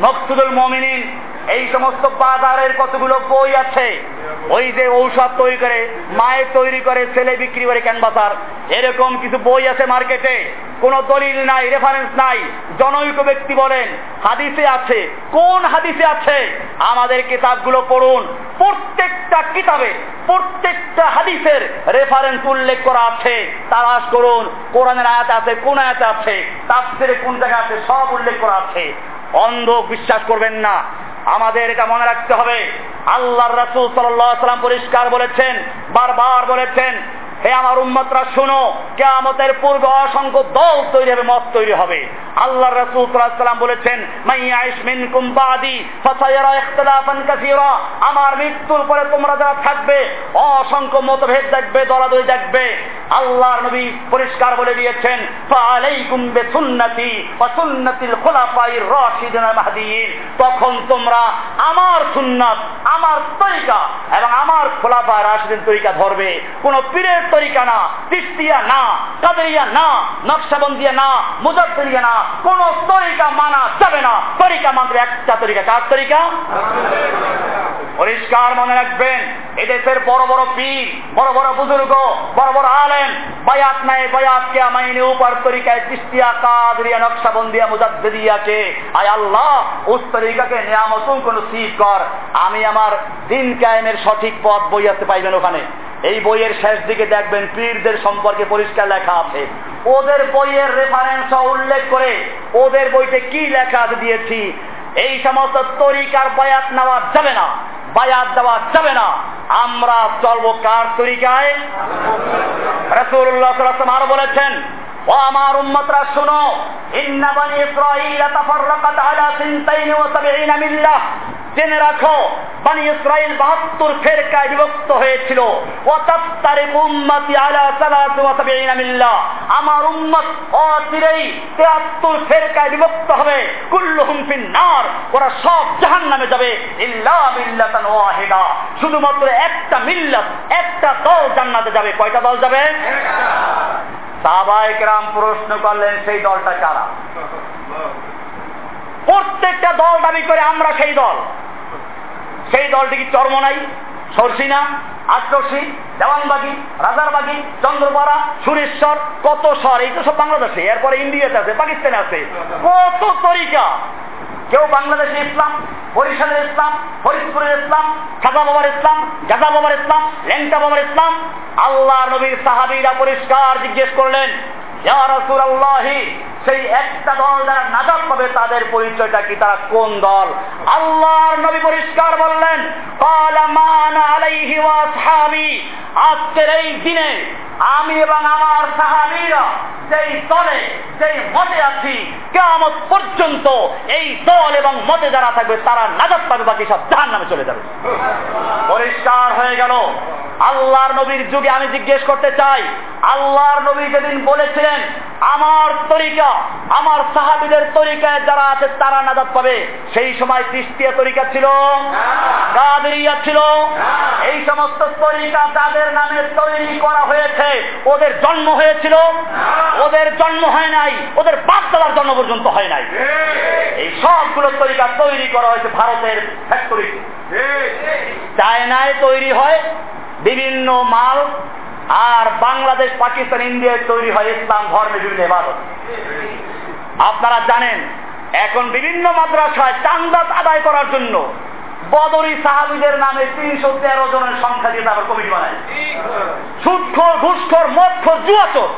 মকসুদুল মমিনিন। এই সমস্ত বাজারের কতগুলো বই আছে? ওই যে ঔষধ তৈরি করে, মায়ের তৈরি করে, ছেলে বিক্রি করে ক্যানভাসার, এরকম কিছু বই আছে মার্কেটে। কোনো দলিল নাই রেফারেন্স নাই। জনৈক ব্যক্তি বলেন, হাদিসে আছে। কোন হাদিসে আছে? আমাদের কিতাবগুলো পড়ুন। প্রত্যেকটা কিতাবে, প্রত্যেকটা হাদিসের রেফারেন্স উল্লেখ করা আছে। তালাশ করুন, কোরআনের আয়াত আছে, কোন আয়াতে আছে? তাফসিরে কোন জায়গা আছে? সব উল্লেখ করা আছে। অন্ধ বিশ্বাস করবেন না। আমাদের এটা মনে রাখতে হবে। আল্লাহর রাসুল সাল্লাম পরিষ্কার বলেছেন বারবার বলেছেন হে আমার উম্মতরা, শোনো, কেয়ামতের পূর্বে অসংখ্য দল তৈরি হবে, মত তৈরি হবে। আল্লাহ রাসূল সাল্লাল্লাহু বলেছেন মাইয়াইশ মিনকুম বাদি, ফাসায়ারা ইখতিলাফান কাসীরা। আমার মৃত্যুর পরে তোমরা যারা থাকবে, অসংখ্য মতভেদ দেখবে, দলাদলি দেখবে। আল্লাহর নবী পরিষ্কার বলে দিয়েছেন ফালাইকুম বিসুন্নতি ওয়া সুন্নাতিল খুলাফাইর রাশিদিন মাহদিয়িন। তখন তোমরা আমার সুন্নাত, আমার তরিকা এবং আমার খোলাফা রাশিদিন তরিকা ধরবে। কোন পীরের তরিকা না, তিস্তিয়া না, কাদেরিয়া না, নকশাবন্দিয়া না মুজাদ্দিয়া না, কোন তরিকা মানা যাবে না। তরিকা মাত্র একটা তরিকা, কার তরিকা? পরিষ্কার মনে রাখবেন, এদেশের বড় বড় পীর, বড় বড় বুজুর্গ, বড় বড় আলেম, বায়াত নাই, বায়াত কে মাইনে উপর তরিকায় তিস্তিয়া, কাদরিয়া, নকশাবন্দিয়া মুজাদ্দিয়াকে আয় আল্লাহ, উস তরিকাকে নিয়ামতুন কোন সিভ কর। আমি আমার দিন কায়েমের সঠিক পথ বইয়াতে পাইবেন ওখানে। এই বইয়ের শেষ দিকে দেখবেন পীরদের সম্পর্কে পরিষ্কার লেখা আছে। ওদের বইয়ের রেফারেন্স উল্লেখ করে ওদের বইতে কি লেখা আছে দিয়েছি। এই সমস্ত তরিকার বায়াত নেওয়া যাবে না। বায়াত দেওয়া যাবে না। আমরা চলবো কার তরিকায়? রসুল্লাহ আরও বলেছেন ও আমার উম্মতরা, শুনো। ইন্না বানি ইসরাঈল তাফাররাকাত আলা সিনতাইন ওয়া সাবঈনা মিল্লাহ। জেনে রাখো, বানি ইসরাইল বাহাত্তর ফেরকায় বিভক্ত হয়েছিল। আমার উম্মত অচিরেই তেহাত্তর ফেরকায় বিভক্ত হবে। কুল্লুহুম ফিন নার ওরা সব জাহান্নামে যাবে। ইল্লা মিল্লাতান ওয়াহিদা। শুধুমাত্র একটা মিল্লাত, একটা দল জান্নাতে যাবে। কয়টা দল যাবে? সাহাবায়ে কেরাম প্রশ্ন করলেন, সেই দলটা কারা? প্রত্যেকটা দল দাবি করে, আমরা সেই দল। সেই দলটি কি চর্ম নাই সরসিনা, আটরসি, দেওয়ানবাগি, রাজারবাগি, চন্দ্রপাড়া, সুরেশ্বর, কত স্বর এই তো সব বাংলাদেশে। এরপরে ইন্ডিয়াতে আছে, পাকিস্তানে আছে। কত তরিকা। কেউ বাংলাদেশে ইসলাম, বরিশালের ইসলাম, ফরিদপুরের ইসলাম সাজা বাবার ইসলাম, গাজা বাবার ইসলাম, ল্যাংটা বাবার ইসলাম, আল্লাহ নবীর সাহাবিরা পরিষ্কার জিজ্ঞেস করলেন সেই একটা দল যারা নাজাত পাবে তাদের পরিচয়টা কি? তারা কোন দল? আল্লাহর নবী পরিষ্কার বললেন আজকের এই দিনে আমি এবং আমার সাহাবীরা যেই দলে, যেই মতে আছি কেমন পর্যন্ত এই দল এবং মতে যারা থাকবে, তারা নাজাত পাবে, বাকি সব জাহান নামে চলে যাবে। পরিষ্কার হয়ে গেল। আল্লাহর নবীর যুগে আমি জিজ্ঞেস করতে চাই আল্লাহর নবী যেদিন বলেছিলেন আমার তরিকা আমার সাহাবিদের তরিকায় যারা আছে তারা নাজাত পাবে। সেই সময় তৃষ্টিয়া তরিকা ছিল কাদেরিয়া ছিল। এই সমস্ত তরিকা যাদের নামে তৈরি করা হয়েছে ওদের জন্ম হয়েছিল। ওদের জন্ম হয় নাই ওদের দাদার জন্ম পর্যন্ত হয় নাই। এই সবগুলো তরিকা তৈরি করা হয়েছে ভারতের ফ্যাক্টরিতে চায়নায় তৈরি হয় বিভিন্ন মাল আর বাংলাদেশ, পাকিস্তান, ইন্ডিয়ায় তৈরি হয় ইসলাম ধর্মের বিভিন্ন ইবাদত। আপনারা জানেন, এখন বিভিন্ন মাদ্রাসায় চান্দাত আদায় করার জন্য বদরি সাহাবিদের নামে তিনশো তেরো জনের সংখ্যা দিয়ে তারপর কমিটি বানায়। সুৎখর, ঘুষখর, মদখর, জুয়াচর,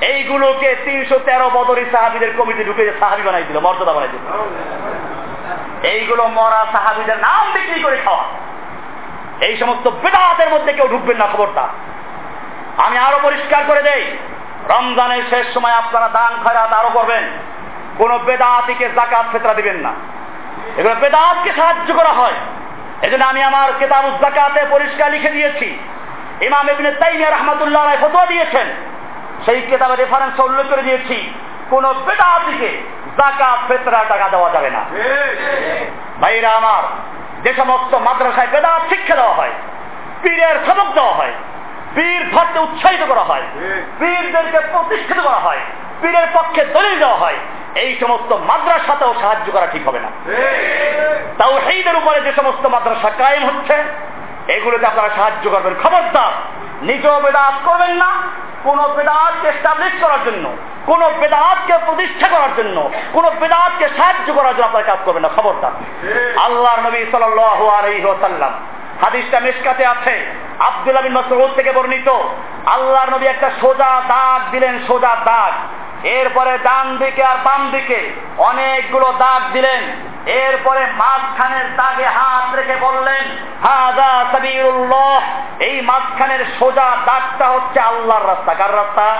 এইগুলোকে তিনশো তেরো বদরি সাহাবিদের কমিটি ঢুকে সাহাবি বানাই দিল, মর্যাদা বানাই দিল। এইগুলো মরা সাহাবিদের নাম বিক্রি করে খাওয়া। এই সমস্ত বেদাতের মধ্যে কেউ ঢুকবেন না খবরটা আমি আরও পরিষ্কার করে দেই। রমজানের শেষ সময় আপনারা দান খয়রাত আরও করবেন। কোন বেদাতিকে জাকাত ফেতরা দিবেন না। এগুলো বেদাতকে সাহায্য করা হয়। এজন্য আমি আমার কেতাব জাকাতে পরিষ্কার লিখে দিয়েছি। ইমাম ইবনে তাইমিয়া রহমাতুল্লাহ রায় ফতোয়া দিয়েছেন। সেই কেতাবে রেফারেন্স উল্লেখ করে দিয়েছি। কোন বেদাতিকে জাকাত ফেতরা টাকা দেওয়া যাবে না। ভাইরা আমার, যে সমস্ত মাদ্রাসায় বেদাত শিক্ষা দেওয়া হয়, পীরের সবক দেওয়া হয় পীর ধরতে উৎসাহিত করা হয় পীরদেরকে প্রতিষ্ঠিত করা হয় পীরের পক্ষে দলিল দেওয়া হয়। এই সমস্ত মাদ্রাসাতেও সাহায্য করা ঠিক হবে না। তাও সেইদের উপরে যে সমস্ত মাদ্রাসা কায়েম হচ্ছে, এগুলোতে আপনারা সাহায্য করবেন। খবরদার, নিজেও বেদাত করবেন না, কোন বেদাতকে এস্টাবলিশ করার জন্য, কোন বেদাতকে প্রতিষ্ঠা করার জন্য, কোন বেদাতকে সাহায্য করার জন্য আপনারা কাজ করবেন না। খবরদার। আল্লাহর নবী সাল্লাল্লাহু আলাইহি ওয়াসাল্লাম হাদিসটা মেশকাতে আছে। আব্দুল্লাহ বিন মাসউদ থেকে বর্ণিত, আল্লাহর নবী একটা সোজা দাগ দিলেন, সোজা দাগ। এরপরে ডান দিকে আর বাম দিকে অনেকগুলো দাগ দিলেন। এরপরে মাঝখানের দাগে হাত রেখে বললেন হাদা সাবিউল্লাহ এই মাঝখানের সোজা দাগটা হচ্ছে আল্লাহর রাস্তা। কার রাস্তা?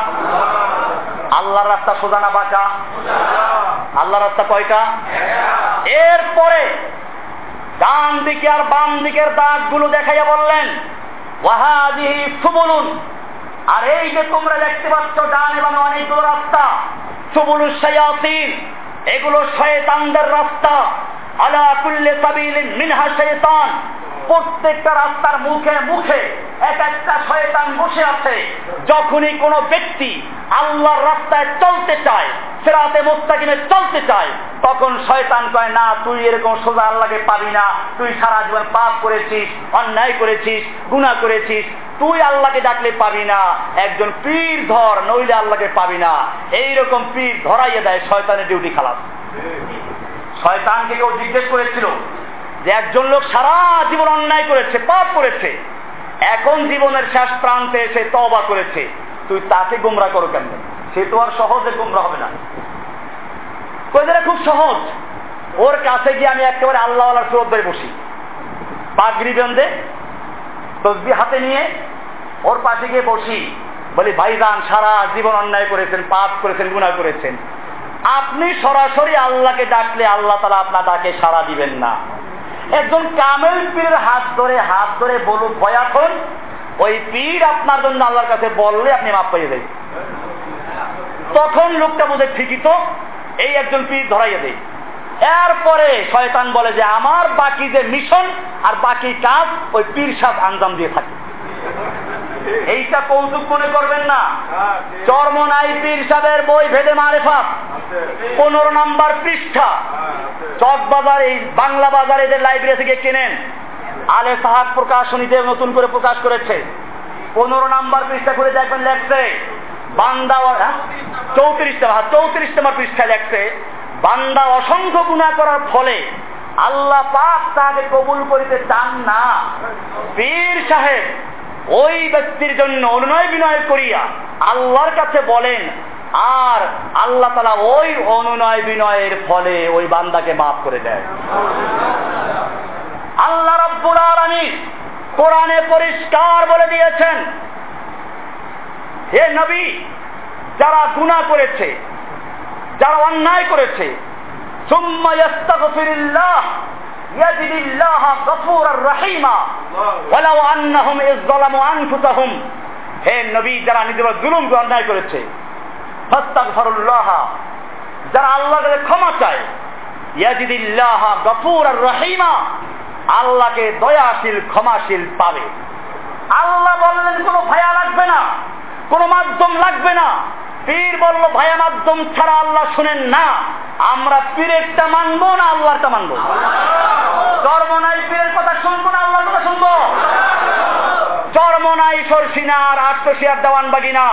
আল্লাহর রাস্তা সোজা না বাঁকা? আল্লাহর রাস্তা কয়টা? এরপরে ডান দিকে আর বাম দিকের দাগগুলো দেখাইয়া বললেন, ওয়াহাদিহি সুবুলুন। আর এই যে তোমরা দেখতে পাচ্ছ, ডান এবং অনেকগুলো রাস্তা সুবুলু শায়াতিন, এগুলো শয়তানদের রাস্তা। আলা কুল্লে সাবিলিন মিনহা শয়তান। প্রত্যেকটা রাস্তার মুখে মুখে এক একটা শয়তান বসে আছে। যখনই কোনো ব্যক্তি আল্লাহর রাস্তায় চলতে চায়, সেরাতে মোস্তাকিমে চলতে চায়, তখন শয়তান কয়, না, তুই এরকম সোজা আল্লাহকে পাবি না। তুই সারা জীবন পাপ করেছিস, অন্যায় করেছিস গুণা করেছিস। তুই আল্লাহকে ডাকলে পাবি না। একজন পীর ধর, নইলে আল্লাহকে পাবি না। এইরকম পীর ধরাইয়ে দেয় শয়তানের ডিউটি খালাস। শয়তানকে কেউ জিজ্ঞেস করেছিল যে একজন লোক সারা জীবন অন্যায় করেছে, পাপ করেছে, এখন জীবনের শেষ প্রান্তে এসে তবা করেছে, তুই তাকে গুমরা করো কেন সে তো আর সহজে গুমরা হবে না। খুব সহজ। ওর কাছে গিয়ে আমি একেবারে আল্লাহ আল্লাহ বসি। পাগড়ি বেঁধে তসবি হাতে নিয়ে ওর পাশে গিয়ে বসি। বলি, ভাইজান, সারা জীবন অন্যায় করেছেন, পাপ করেছেন গুণা করেছেন। আপনি সরাসরি আল্লাহকে ডাকলে আল্লাহ তালা আপনার ডাকে সাড়া দিবেন না। একজন কামেল পীরের হাত ধরে হাত ধরে বলুন, ভয় এখন। ওই পীর আপনার জন্য আল্লাহর কাছে বললে আপনি মাপ পাইয়ে দেয় তখন লোকটা বোধহয় ঠিকই তো, এই একজন পীর ধরাইয়া দেয়। এরপরে শয়তান বলে যে, আমার বাকি যে মিশন আর বাকি কাজ, ওই পীর সাপ আঞ্জাম দিয়ে থাকে। এইটা কৌতুক মনে করবেন না। চর্মনাই পীর সাহেবের বই ভেদে মারেফাত। পনেরো নাম্বার পৃষ্ঠা। চক বাজার এই বাংলা বাজার এদের লাইব্রেরি থেকে কেনেন? আলে সাহাব প্রকাশনীতে নতুন করে প্রকাশ করেছে। পনেরো নাম্বার পৃষ্ঠা করে দেখবেন লেখছে বান্দা চৌত্রিশটা চৌত্রিশ নম্বর পৃষ্ঠায় লেখছে বান্দা অসংখ্য গুণা করার ফলে আল্লাহ পাক তাকে কবুল করিতে চান না। পীর সাহেব ওই ব্যক্তির জন্য অনুনয় বিনয় করিয়া আল্লাহর কাছে বলেন, আর আল্লাহ তালা ওই অনুনয় বিনয়ের ফলে ওই বান্দাকে মাফ করে দেয় আল্লাহ রব্বুল আলমী কোরআনে পরিষ্কার বলে দিয়েছেন, হে নবী, যারা গুণা করেছে, যারা অন্যায় করেছে, সুম্মা ইয়াস্তাগফিরুল্লাহ يجد الله غفورا رحيما ولو انهم اذ ظلموا انفسهم হে নবী যারা নিজের জুলুম অন্যায় করেছে ফাস্তাগফিরুল্লাহ যারা আল্লাহর কাছে ক্ষমা চায় ইয়াজিদিল্লাহ গফুর আর রহিমা আল্লাহকে দয়াশীল ক্ষমাশীল পাবে আল্লাহ বললেন কোনো ভায়া লাগবে না কোনো মাধ্যম লাগবে না পীর বলল ভায়া মাধ্যম ছাড়া আল্লাহ শুনেন না। আমরা পীরেরটা মানবো না আল্লাহরটা মানবো? ধর্ম নাই পীরের কথা শুনব না আল্লাহর কথা শুনব চর্ম নাই সরসিনার আটশিয়ার দেওয়ান বাগিনা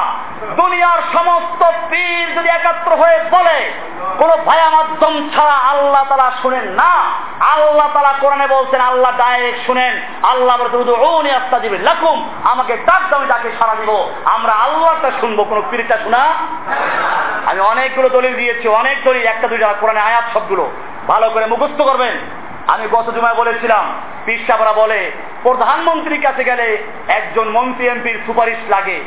দুনিয়ার সমস্ত পীর যদি একাত্র হয়ে বলে, কোন ভায়া মাধ্যম ছাড়া আল্লাহ তালা শুনেন না। আল্লাহ তালা কোরআনে বলছেন, আল্লাহ ডাইরেক্ট শুনেন। আল্লাহ আস্তা দিবে লাকুম। আমাকে ডাক দামি ডাকে সারা দিব। আমরা আল্লাহটা শুনব, কোন পীরটা শোনা? আমি অনেকগুলো দলিল দিয়েছি, অনেক দলিল, একটা দুইটা কোরআনে আয়াত সবগুলো। ভালো করে মুখস্থ করবেন। আমি গত জুমায় বলেছিলাম পিসাবরা বলে, প্রধানমন্ত্রীর কাছে গেলে একজন মন্ত্রী এমপির সুপারিশ লাগে,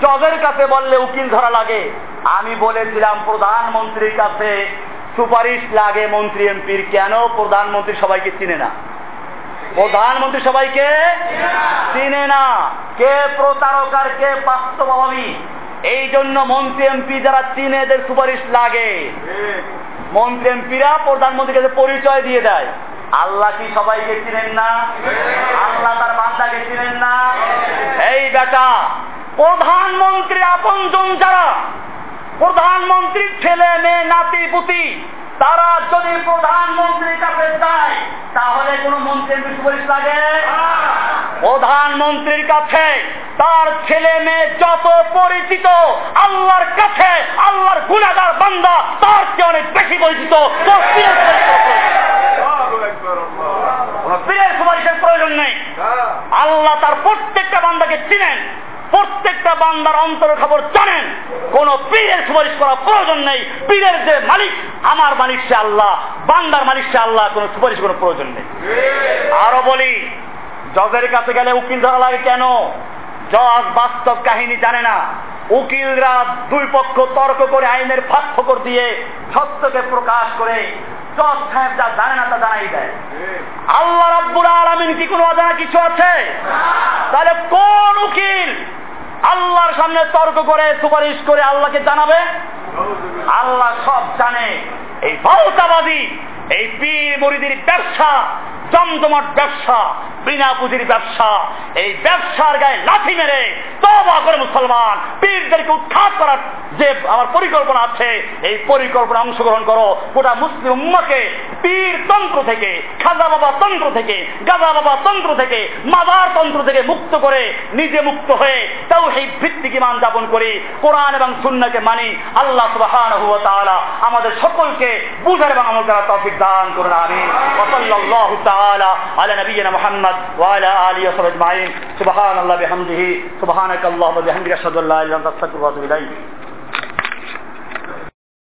জজের কাছে বললে উকিল ধরা লাগে। আমি বলেছিলাম, প্রধানমন্ত্রীর কাছে সুপারিশ লাগে মন্ত্রী এমপির, কেন প্রধানমন্ত্রী সবাইকে চিনে না? প্রধানমন্ত্রী সবাইকে চিনে না। কে প্রতারকার, কে বাস্তবভাবী? এই জন্য মন্ত্রী এমপি যারা চিনে, এদের সুপারিশ লাগে। মন্ত্রী এমপিরা প্রধানমন্ত্রীর কাছে পরিচয় দিয়ে দেয়। আল্লাহ কি সবাইকে চিনেন না? আল্লাহ তার বান্দাকে চিনেন না? এই বেটা, প্রধানমন্ত্রী আপনজন যারা প্রধানমন্ত্রীর ছেলে, মেয়ে, নাতি, পুতি, তারা যদি প্রধানমন্ত্রীর কাছে যায়, তাহলে কোন মন্ত্রী এমপি সুপারিশ লাগে? প্রধানমন্ত্রীর কাছে তার ছেলে, মেয়ে যত পরিচিত, আল্লাহর কাছে, আল্লাহর গুণাগার বান্দা, তার চেয়ে অনেক বেশি পরিচিত তোর পীরের সুপারিশ করার প্রয়োজন নেই। কোন পীরের সুপারিশের প্রয়োজন নেই। আল্লাহ তার প্রত্যেকটা বান্দাকে চিনেন প্রত্যেকটা বান্দার অন্তর খবর জানেন। কোন পীরের সুপারিশ করার প্রয়োজন নেই। পীরের যে মালিক আমার মালিক সে আল্লাহ বান্দার মালিক সে আল্লাহ কোন সুপারিশ করার প্রয়োজন নেই। আরও বলি জজের কাছে গেলে উকিল ধরা লাগে কেন? জজ বাস্তব কাহিনী জানে না। উকিলরা দুই পক্ষ তর্ক করে আইনের ফাঁক দিয়ে সত্যকে প্রকাশ করে জজ সাহেব যা জানে না তা জানাই দেয়। আল্লাহ রাব্বুল আলামিন কি কোনো অজানা কিছু আছে? তাহলে কোন উকিল আল্লাহর সামনে তর্ক করে সুপারিশ করে আল্লাহকে জানাবে? আল্লাহ সব জানে। এই ভাওতাবাদী এই পীর মুরিদির ব্যবসা জমজমাট ব্যবসা, বিনা পুঁজির ব্যবসা, এই ব্যবসার গায়ে লাথি মেরে তবা করে মুসলমান, পীরদেরকে উৎখাত করার যে আমার পরিকল্পনা আছে, এই পরিকল্পনা অংশগ্রহণ করো। গোটা মুসলিম উম্মাকে পীর তন্ত্র থেকে, খাজা বাবা তন্ত্র থেকে, গাজা বাবা তন্ত্র থেকে মাদার তন্ত্র থেকে মুক্ত করে নিজে মুক্ত হয়ে তাও সেই ভিত্তিক ইমান যাপন করি। কোরআন এবং সুন্নাকে মানি। আল্লাহ ওয়া আমাদের সকলকে বুঝার এবং আমল করার তৌফিক দান করুন আমিন ওয়া সাল্লাল্লাহু তাআলা আলা নবিয়িনা মুহাম্মদ ওয়া আলা আলিহি ওয়া সাহবিহি আজমাইন সুবহানাল্লাহি বিহামদিহি সুবহানাকাল্লাহুম্মা বিহামদিকা আশহাদু আল্লা ইলাহা ইল্লা আনতা আস্তাগফিরুকা ওয়া আতুবু ইলাইক